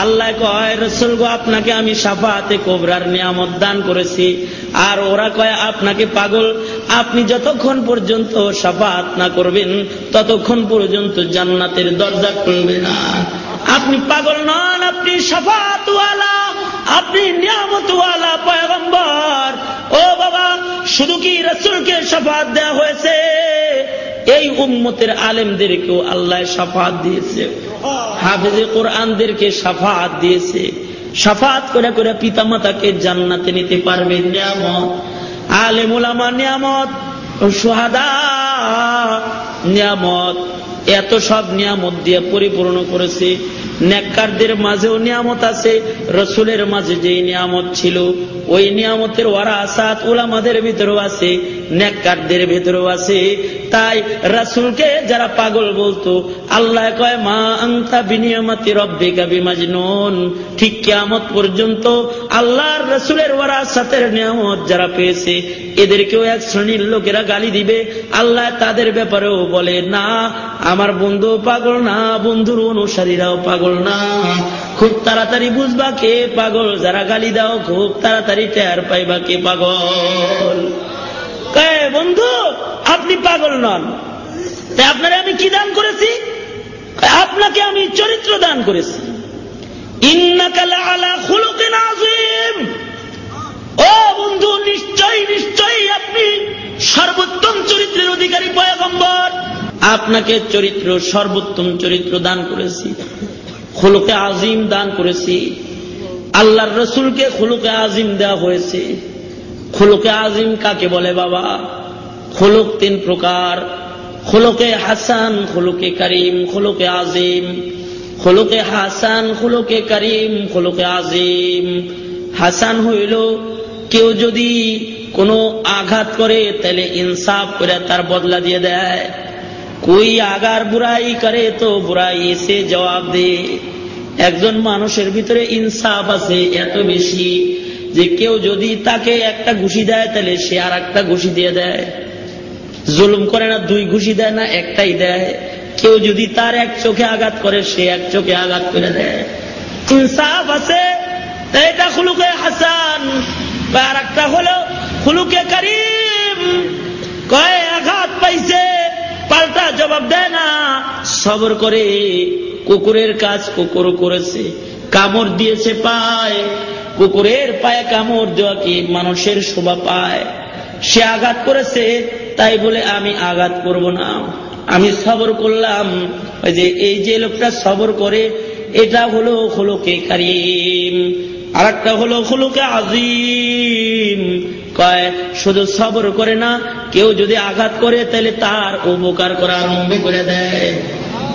আল্লাহ কয়, রসুল গো, আপনাকে আমি সাফাতে কোবরার নিয়ামত দান করেছি। আর ওরা কয়, আপনাকে পাগল। আপনি যতক্ষণ পর্যন্ত সাফাত না করবেন, ততক্ষণ পর্যন্ত জান্নাতের দরজা খুলবে না। আপনি পাগল নন, আপনি সাফাতওয়ালা, আপনি নিয়ামতওয়ালা পয়গম্বর। ও বাবা, শুধু কি রসুলকে সাফাত দেওয়া হয়েছে? এই উম্মতের আলেমদেরকেও আল্লাহ সাফাত দিয়েছে। হাফেজে কোরআনদেরকে সাফাত দিয়েছে। সাফাত করে করে পিতামাতাকে জান্নাতে নিতে পারবে নিয়ামত। আলেমুলামা নিয়ামত, সোহাদা নিয়ামত। এত সব নিয়ামত দিয়ে পরিপূর্ণ করেছে। নেককারদের মাঝেও নিয়ামত আছে, রসুলের মাঝে যে নিয়ামত ছিল, ওই নিয়ামতের ওরা আসাদ ওলামাদের ভিতরেও আছে, নেককারদের ভিতরেও আছে। তাই রাসুলকে যারা পাগল বলতো, আল্লাহ কয়, মা আংতা বিনিয়মাতি রব্বিকা বিমাজনুন। ঠিক কেয়ামত পর্যন্ত আল্লাহর রসুলের ওরা সাথের নিয়ামত যারা পেয়েছে, এদেরকেও এক শ্রেণির লোকেরা গালি দিবে। আল্লাহ তাদের ব্যাপারেও বলে, না, আমার বন্ধু পাগল না, বন্ধুর অনুসারীরাও পাগল না। খুব তাড়াতাড়ি বুঝবা কে পাগল, যারা গালি দাও, খুব তাড়াতাড়ি টের পাইবা কে পাগল। বন্ধু, আপনি পাগল নন। তাই আপনারে আমি কি দান করেছি? আপনাকে আমি চরিত্র দান করেছি। ও বন্ধু, নিশ্চয়ই আপনি সর্বোত্তম চরিত্রের অধিকারী পয়গম্বর। আপনাকে চরিত্র, সর্বোত্তম চরিত্র দান করেছি। খুলুকে আজিম দান করেছি। আল্লাহর রসুলকে খুলুকে আজিম দেওয়া হয়েছে। খুলুকে আজিম কাকে বলে বাবা? খুলুক তিন প্রকার। খুলুকে হাসান, খুলুকে করিম, খুলুকে আজিম খুলুকে হাসান, খুলুকে করিম, খুলুকে আজিম। হাসান হইল, কেউ যদি কোনো আঘাত করে, তাহলে ইনসাফ করে তার বদলা দিয়ে দেয়। কই আগার বুড়াই করে তো, বুড়াই এসে জবাব দে। একজন মানুষের ভিতরে ইনসাফ আছে এত বেশি যে কেউ যদি তাকে একটা ঘুষি দেয়, তাহলে সে আর একটা ঘুষি দিয়ে দেয়। জুলুম করে না, দুই ঘুষি দেয় না, একটাই দেয়। কেউ যদি তার এক চোখে আঘাত করে, সে এক চোখে আঘাত করে দেয়। ইনসাফ আছে? এটা খুলুকে হাসান। আর একটা হলো খুলুকে করিম। কয় আঘাত পাইছে? পাল্টা জবাব দেয় না। সবর করে কুকুরের কাজ কুকুর করেছে, কামড় দিয়েছে পায়। কুকুরের পায়ে কামড় দেওয়া কি মানুষের শোভা পায়? সে আঘাত করেছে, তাই বলে আমি আঘাত করব না। আমি সবর করলাম। যে এই যে লোকটা সবর করে, এটা হলো হলোকে কারিম। আর একটা হলো হলোকে আজিম কয়, শুধু সবর করে না, কেউ যদি আঘাত করে, তাহলে তার উপকার করা আরম্ভ করে দেয়।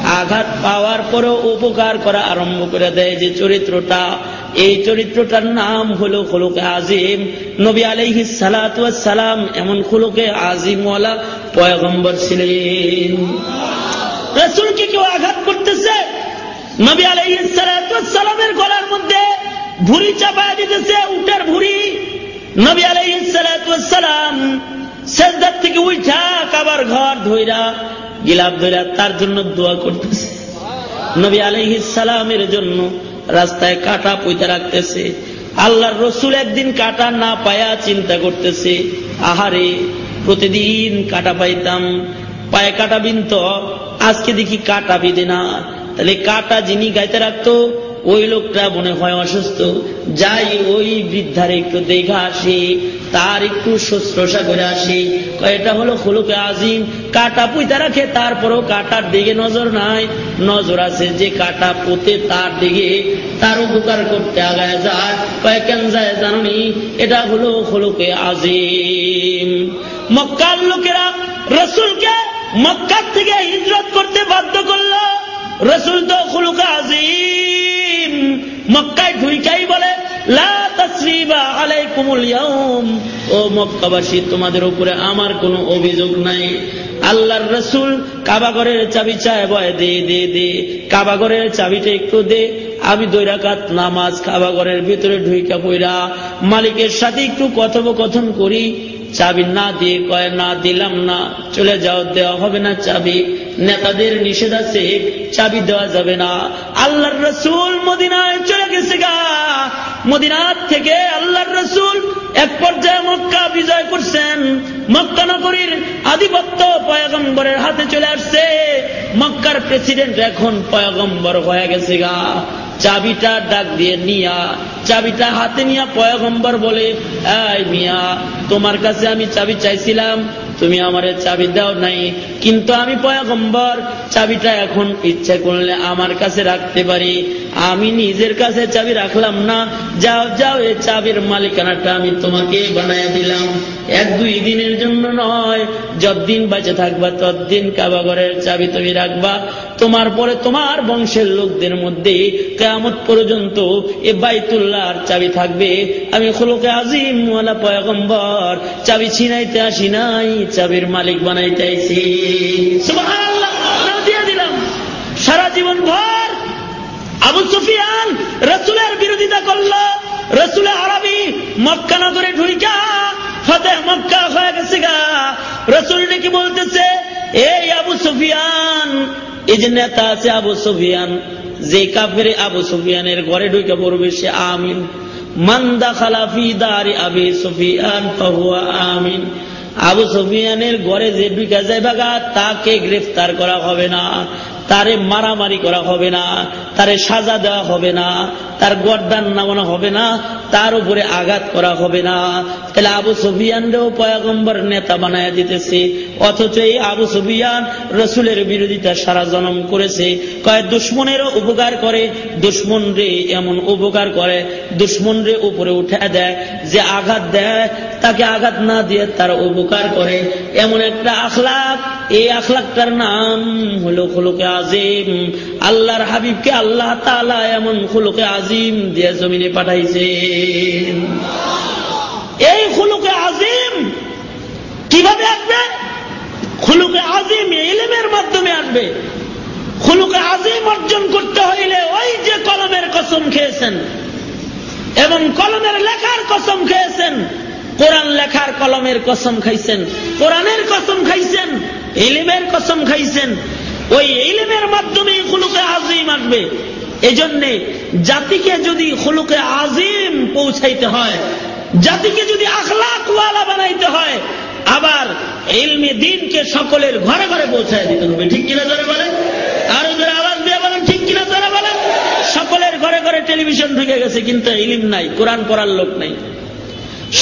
আঘাত পাওয়ার পরেও উপকার করা আরম্ভ করে দেয়। যে চরিত্রটা এই চরিত্রটার নাম হলো খুলুকে আজিম। নবী আলাইহি সালাম এমন খুলুকে আজিমওয়ালা পয়গম্বর ছিলেন। রসুলকে কেউ আঘাত করতেছে? নবী আলাইহি সালামের গলার মধ্যে ভুড়ি চাপায় দিতেছে, উটের ভুড়ি। নবী আলাইসালাম শেষদার থেকে উঠা কাবার ঘর ধইরা গিলাপ ধইরা তার জন্য দোয়া করতেছে। নবী আলাইহিসালামের জন্য রাস্তায় কাটা পুঁতে রাখতেছে। আল্লাহর রসুল একদিন কাটা না পায়া চিন্তা করতেছে। আহারে, প্রতিদিন কাটা পাইতাম। পায়ে কাটা বিনত, আজকে দেখি কাটা বিদে না। তাহলে কাটা যিনি গাইতে রাখতো ওই লোকটা মনে হয় অসুস্থ। যাই ওই বৃদ্ধার একটু দেখা আসি, তার একটু শুশ্রূষা করে আসি। এটা হলো হলুকে আজিম। কাটা পুইতা রাখে, তারপরও কাটার দিকে নজর নাই। নজর আছে যে কাটা পুঁতে তার দিকে তার উপকার করতে আগায় যায়। কয়েকেন যায় জানি এটা হলো হলুকে আজিম। মক্কার লোকেরা রসুলকে মক্কার থেকে হিজরত করতে বাধ্য করল। রসুল তো খুলুকা আজিম, মক্কায় ঢুইকাই বলে মক্কাবাসী, তোমাদের উপরে আমার কোনো অভিযোগ নাই। আল্লাহর রসুল কাবাগরের চাবি চায়, বয়, দে দে দে কাবাগরের চাবিটা একটু দে। আমি দৈরাকাত নামাজ কাবাগরের ভিতরে ঢুইকা পইরা মালিকের সাথে একটু কথোপকথন করি। চাবি না দিয়ে কয়, না, দিলাম না। চলে যাও, দেওয়া হবে না চাবি। নেতাদের নিষেধ আছে, চাবি দেওয়া যাবে না। আল্লাহর রসুল মদিনায় চলে গেছে গা। মদিনার থেকে আল্লাহর রসুল এক পর্যায়ে মক্কা বিজয় করছেন। মক্কা নগরীর আধিপত্য পয়গম্বরের হাতে চলে আসছে। মক্কার প্রেসিডেন্ট এখন পয়গম্বর হয়ে গেছে গা। চাবিটা ডাক দিয়ে নিয়া, চাবিটা হাতে নিয়া পয়গম্বর বলে, এই মিয়া, তোমার কাছে আমি চাবি চাইছিলাম। তুমি আমার চাবি দাও নাই, কিন্তু আমি পয়গম্বর, চাবিটা এখন ইচ্ছা করলে আমার কাছে রাখতে পারি। আমি নিজের কাছে চাবি রাখলাম না, যাও যাও এই চাবির মালিকানাটা আমি তোমাকে বানায় দিলাম। এক, দুই দিনের জন্য নয়, যতদিন বাঁচে থাকবা, ততদিন কাবাগরের চাবি তুমি রাখবা। তোমার পরে তোমার বংশের লোকদের মধ্যে কেয়ামত পর্যন্ত এ বাইতুল্লাহর চাবি থাকবে। আমি খোলকে আজিম পয়গম্বর, চাবি ছিনাইতে আসি নাই চাবির মালিক বানাইতে আইছি। দিয়ে দিলাম। সারা জীবন ভর আবু সুফিয়ান রসুলের বিরোধিতা করল। রসুলের আরবি মক্কা নগরে ঢুইকা ফতে মক্কা হয়ে গেছে গা। রসুল নাকি বলতেছে, এই আবু সুফিয়ান, এই যে নেতা আছে আবু সুফিয়ান, যে কাফের আবু সুফিয়ানের ঘরে ঢুকে পড়বে, সে আমিন। মান্দা খালাফি দারি আবি সুফিয়ান, ফাহুয়া আমিন। আবু সুফিয়ানের ঘরে যে ঢুকে যায় বাগা, তাকে গ্রেফতার করা হবে না, তারে মারামারি করা হবে না, তারে সাজা দেওয়া হবে না, তার গর্দান নামানো হবে না তার উপরে আঘাত করা হবে না। তাহলে আবু সুফিয়ানরেও পয়াগম্বর নেতা বানায় দিতেছে। অথচ এই আবু সুফিয়ান রসুলের বিরোধিতা সারা জনম করেছে। কয়, দুশ্মনেরও উপকার করে দুশ্মন রে এমন উপকার করে দুশ্মন রে উপরে উঠে দেয়, যে আঘাত দেয়, তাকে আঘাত না দিয়ে তার উপকার করে। এমন একটা আখলাক, এই আখলাকটার নাম হলো খুলুকে আজিম। আল্লাহর হাবিবকে আল্লাহ তালা এমন খুলুকে আজিম দিয়ে জমিনে পাঠাইছে। এই খুলুকে আজিম কীভাবে আসবে? খুলুকে আজিম ইলেমের মাধ্যমে আসবে। খুলুকে আজিম অর্জন করতে হইলে ওই যে কলমের কসম খেয়েছেন, এবং কলমের লেখার কসম খেয়েছেন, কোরআন লেখার কলমের কসম খাইছেন, কোরআনের কসম খাইছেন, ইলিমের কসম খাইছেন ওই ইলিমের মাধ্যমে খুলুকে আজিম আসবে। এই জন্যে জাতিকে যদি খুলুকে আজিম পৌঁছাইতে হয়, জাতিকে যদি আখলাকওয়ালা বানাইতে হয়, আবার ইলমে দিনকে সকলের ঘরে ঘরে পৌঁছায় দিতে হবে। ঠিক কিনা ধরে বলে আর ওদের আওয়াজ দিয়ে বলেন, ঠিক কিনা ধরে বলেন? সকলের ঘরে ঘরে টেলিভিশন ঢুকে গেছে, কিন্তু ইলিম নাই, কোরআন পড়ার লোক নাই।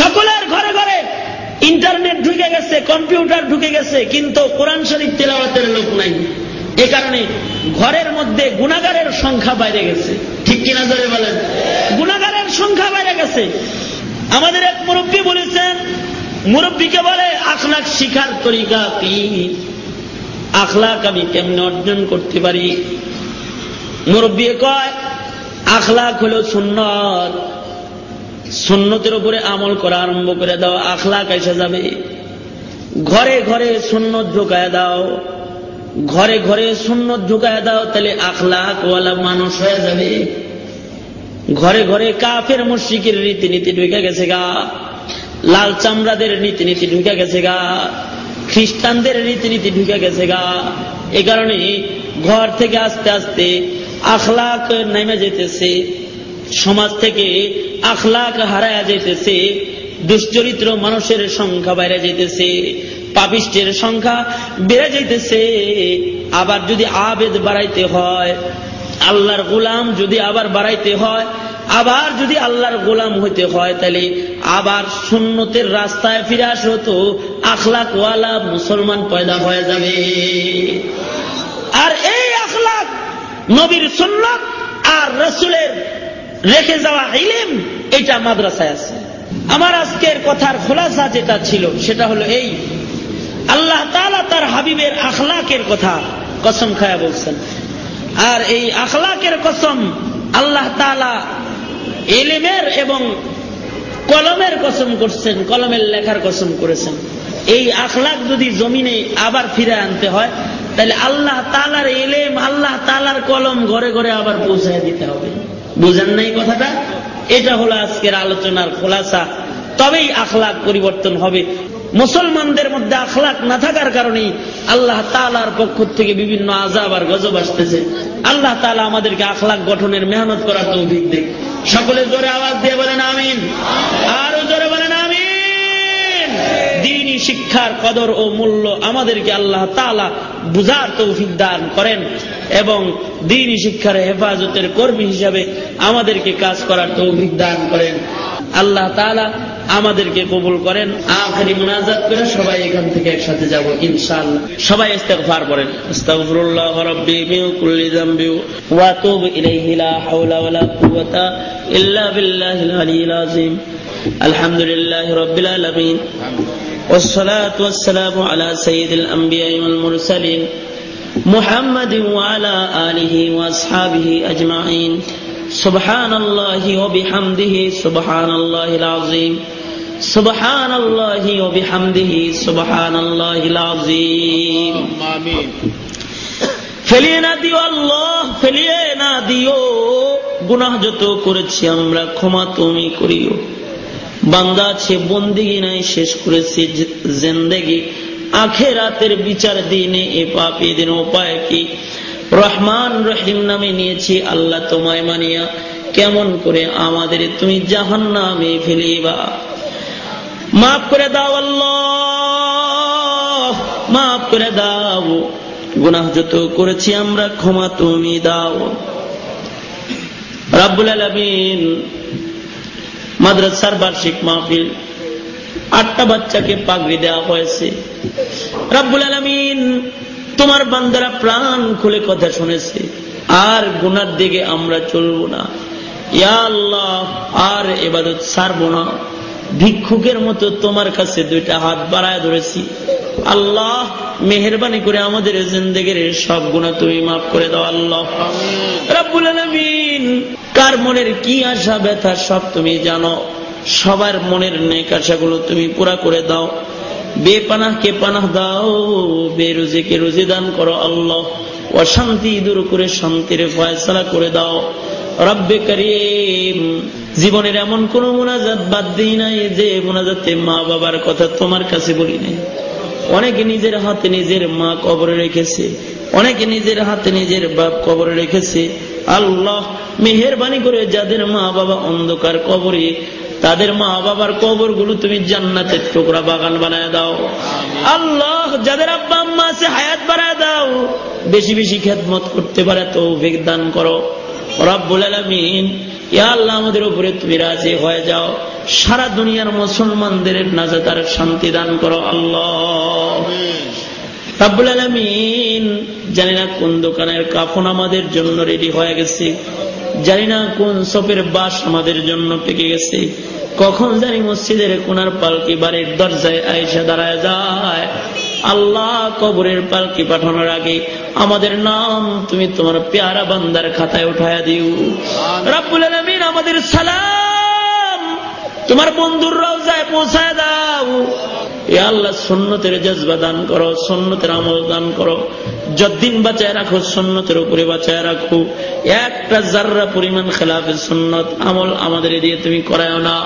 সকলের ঘরে ঘরে ইন্টারনেট ঢুকে গেছে, কম্পিউটার ঢুকে গেছে, কিন্তু কোরআন শরীফ তেলাওয়াতের লোক নাই। এ কারণে ঘরের মধ্যে গুণাগারের সংখ্যা বাইরে গেছে। ঠিক কিনা ধরে বলেন? গুণাগারের সংখ্যা বাইরে গেছে। আমাদের এক মুরব্বী বলেছেন মুরব্বীকে বলে আখলাক শিখার তরিকা কি? আখলাক আমি কেমনে অর্জন করতে পারি? মুরব্বী কয় আখলাক হলো সুন্নত। সুন্নতের উপরে আমল করা আরম্ভ করে দাও আখলাক এসে যাবে। ঘরে ঘরে সুন্নত ঢোকায় দাও। ঘরে ঘরে সুন্নত ঢুকায় দাও, তাহলে আখলাক ওয়ালা মানুষ হয়ে যাবে। ঘরে ঘরে কাফের মুশ্রিকের রীতিনীতি ঢুকে গেছে গা। লাল চামড়াদের রীতিনীতি ঢুকে গেছে গা। খ্রিস্টানদের রীতিনীতি ঢুকে গেছে গা। এ কারণে ঘর থেকে আস্তে আস্তে আখলাক নেমে যেতেছে। সমাজ থেকে আখলাক হারায়া যেতেছে। দুশ্চরিত্র মানুষের সংখ্যা বাইরে যেতেছে। পাপিষ্টের সংখ্যা বেড়ে যাইতেছে। আবার যদি আবেদ বাড়াইতে হয়, আল্লাহর গোলাম যদি আবার বাড়াইতে হয়, আবার যদি আল্লাহর গোলাম হইতে হয়, তাহলে আবার সুন্নতের রাস্তায় ফিরে আসো তো আখলাকওয়ালা মুসলমান পয়দা হয়ে যাবে। আর এই আখলাক নবীর সুন্নত আর রসুলের রেখে যাওয়া ইলিম, এটা মাদ্রাসায় আছে। আমার আজকের কথার খোলাসা যেটা ছিল, সেটা হলো এই আল্লাহ তালা তার হাবিবের আখলাকের কথা কসম খায়া বলছেন। আর এই আখলাকের কসম আল্লাহ তালা এলিমের এবং কলমের কসম করছেন, কলমের লেখার কসম করেছেন। এই আখলাক যদি জমিনে আবার ফিরে আনতে হয়, তাহলে আল্লাহ তালার এলেম, আল্লাহ তালার কলম ঘরে ঘরে আবার পৌঁছায় দিতে হবে। বুঝেন নাই কথাটা? এটা হলো আজকের আলোচনার খোলাসা। তবেই আখলাক পরিবর্তন হবে। মুসলমানদের মধ্যে আখলাক না থাকার কারণে আল্লাহ তালার পক্ষ থেকে বিভিন্ন আজাব আর গজব আসতেছে। আল্লাহ তালা আমাদেরকে আখলাক গঠনের মেহনত করার তো অভিজ্ঞ সকলে জোরে আওয়াজ দিয়ে বলেন, আমিন। আরও জোরে বলেন দিনী শিক্ষার কদর ও মূল্য আমাদেরকে আল্লাহ তালা বুঝার তৌফিক দান করেন এবং দিনী শিক্ষার হেফাজতের কর্মী হিসাবে আমাদেরকে কাজ করার তৌফিক দান করেন। আল্লাহ তালা আমাদেরকে কবুল করেন। আখেরি মুনাজাত করে সবাই এখান থেকে একসাথে যাব ইনশাআল্লাহ। সবাই ইস্তেগফার করেন আস্তাগফিরুল্লাহ রাব্বি মিন কুল্লি যামবি ওয়া আতুবু ইলাইহি লা হাওলা ওয়া লা কুওয়াতা ইল্লা বিল্লাহিল আলিয়্যিল আযীম। আলহামদুলিল্লাহি রাব্বিল আলামিন। والصلاة والسلام على سيد الأنبياء والمرسلين محمد وعلى آله وأصحابه أجمعين سبحان الله وبحمده سبحان الله العظيم سبحان الله وبحمده سبحان الله العظيم آمين ফেলিয়ে না দিও আল্লাহ ফেলিয়ে না দিও গুনাহ যত করেছি আমরা ক্ষমা তুমি করিও বান্দা আছে, বন্দিগি নাই, শেষ করেছি জেন্দেগি। আখেরাতের বিচার দিনে এ পাপি দিন উপায় কি? রহমান রহিম নামে নিয়েছি, আল্লাহ তোমায় মানিয়া। কেমন করে আমাদের তুমি জাহান নামে ফেলিবা। মাফ করে দাও আল্লাহ, মাফ করে দাও। গুনাহ যত করেছি আমরা, ক্ষমা তুমি দাও। রাব্বুল আলামিন মাদ্রাসার বার্ষিক মাহফিল। আটটা বাচ্চাকে পাগড়ি দেওয়া হয়েছে। রাব্বুল আলমিন তোমার বান্দারা প্রাণ খুলে কথা শুনেছে। আর গুনার দিকে আমরা চলব না। ইয়া আল্লাহ, আর এবাদত সারব না। ভিক্ষুকের মতো তোমার কাছে দুইটা হাত বাড়ায় ধরেছি। আল্লাহ মেহরবানি করে আমাদের জিন্দগির সব গুণা তুমি মাফ করে দাও আল্লাহ। রাব্বুল আলামিন কার মনের কি আশা ব্যথা সব তুমি জানো। সবার মনের নেক আশাগুলো তুমি পুরা করে দাও। বেপানাহকে পানাহ দাও বেরুজিকে রুজি দান করো আল্লাহ। অশান্তি দূর করে শান্তির ফয়সলা করে দাও। রব্বে করিম, জীবনের এমন কোন মোনাজাত বাদ দিই নাই যে মোনাজাতে মা বাবার কথা তোমার কাছে বলি নাই। অনেকে নিজের হাতে নিজের মা কবরে রেখেছে, অনেকে নিজের হাতে নিজের বাপ কবরে রেখেছে। আল্লাহ মেহরবানি করে যাদের মা বাবা অন্ধকার কবরে, তাদের মা বাবার কবরগুলো তুমি জান্নাতের টুকরা বাগান বানায় দাও। আল্লাহ যাদের আব্বা আম্মা আছে হায়াত বাড়ায় দাও। বেশি বেশি খেদমত করতে পারে তো দান করো। রব্বুল আলমিন ইয়া আল্লাহ আমাদের উপরে তুমি রাজি হয়ে যাও। সারা দুনিয়ার মুসলমানদের নাজাতার শান্তি দান করো আল্লাহ। রাব্বুল আলমিন জানি না কোন দোকানের কাফন আমাদের জন্য রেডি হয়ে গেছে। জানি না কোন সপের বাস আমাদের জন্য পেকে গেছে। কখন জানি মসজিদের কোনার পালকি বাড়ির দরজায় আয়সা দাঁড়ায় যায়। আল্লাহ কবরের পালকি পাঠানোর আগে আমাদের নাম তুমি তোমার পেয়ারা বান্দার খাতায় উঠায় দিও। রাব্বুল আলমিন আমাদের সালাম তোমার বন্ধুর রওজায় পৌঁছায় দাও। এ আল্লাহ সন্ন্যতের জজবা দান করো সন্ন্যতের আমল দান করো। যদ্দিন বাঁচায় রাখো সন্ন্যতের উপরে বাঁচায় রাখো। একটা জাররা পরিমাণ খেলাফে সন্ন্যত আমল আমাদের দিয়ে তুমি করায় না।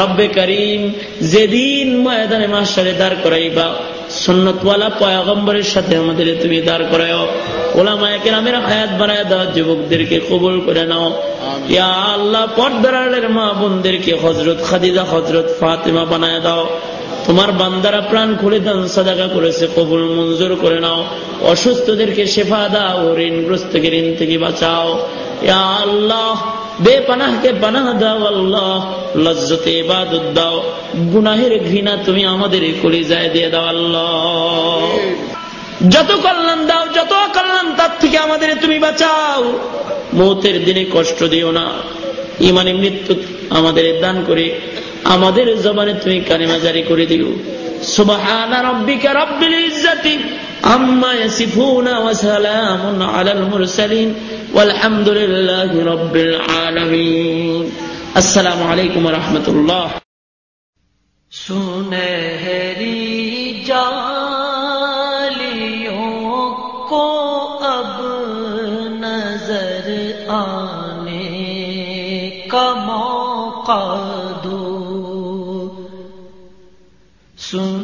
রব্বে করিম যেদিন ময়দানে মাসারে দাঁড় করাইবা সন্ন্যতওয়ালা পয়াগম্বরের সাথে আমাদের তুমি দাঁড় করায় ওলামায় কেরামের হায়াত বানায় দাও যুবকদেরকে কবুল করে নাও। ইয়া আল্লাহ পর্দারের মা বোনদেরকে হজরত খাদিজা হজরত ফাতেমা বানায় দাও। তোমার বান্দারা প্রাণ খুলে দান সাদাকা করেছে কবুল মঞ্জুর করে নাও। অসুস্থদেরকে শেফা দাও ঋণগ্রস্তকে ঋণ থেকে বাঁচাও। ইয়া আল্লাহ বেপানাহকে পানাহ দাও আল্লাহ, লজ্জতে ইবাদত দাও। গুনাহের ঘৃণা তুমি আমাদের কলিজায় দিয়ে দাও আল্লাহ। যত কল্যাণ দাও, যত কল্যাণ তার থেকে আমাদের তুমি বাঁচাও। মৌতের দিনে কষ্ট দিও না। ইমানে মৃত্যু আমাদের দান করে, আমাদের জবানে তুমি কানিমা জারি করে দিও। سبحان ربك رب العزة عما يصفون وسلام على المرسلين والحمد لله رب العالمين. السلام عليكم ورحمة الله. سنهري جالیوں کو اب نظر آنے کا موقع دو سن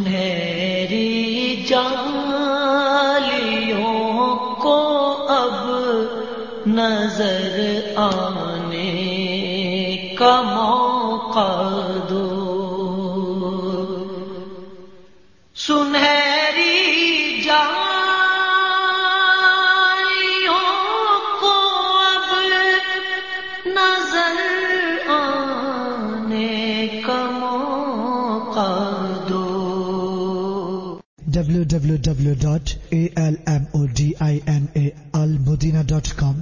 نظر آنے کا موقع دو۔ سنہری جالیوں کو اب نظر آنے کا موقع دو۔ www.almodina.com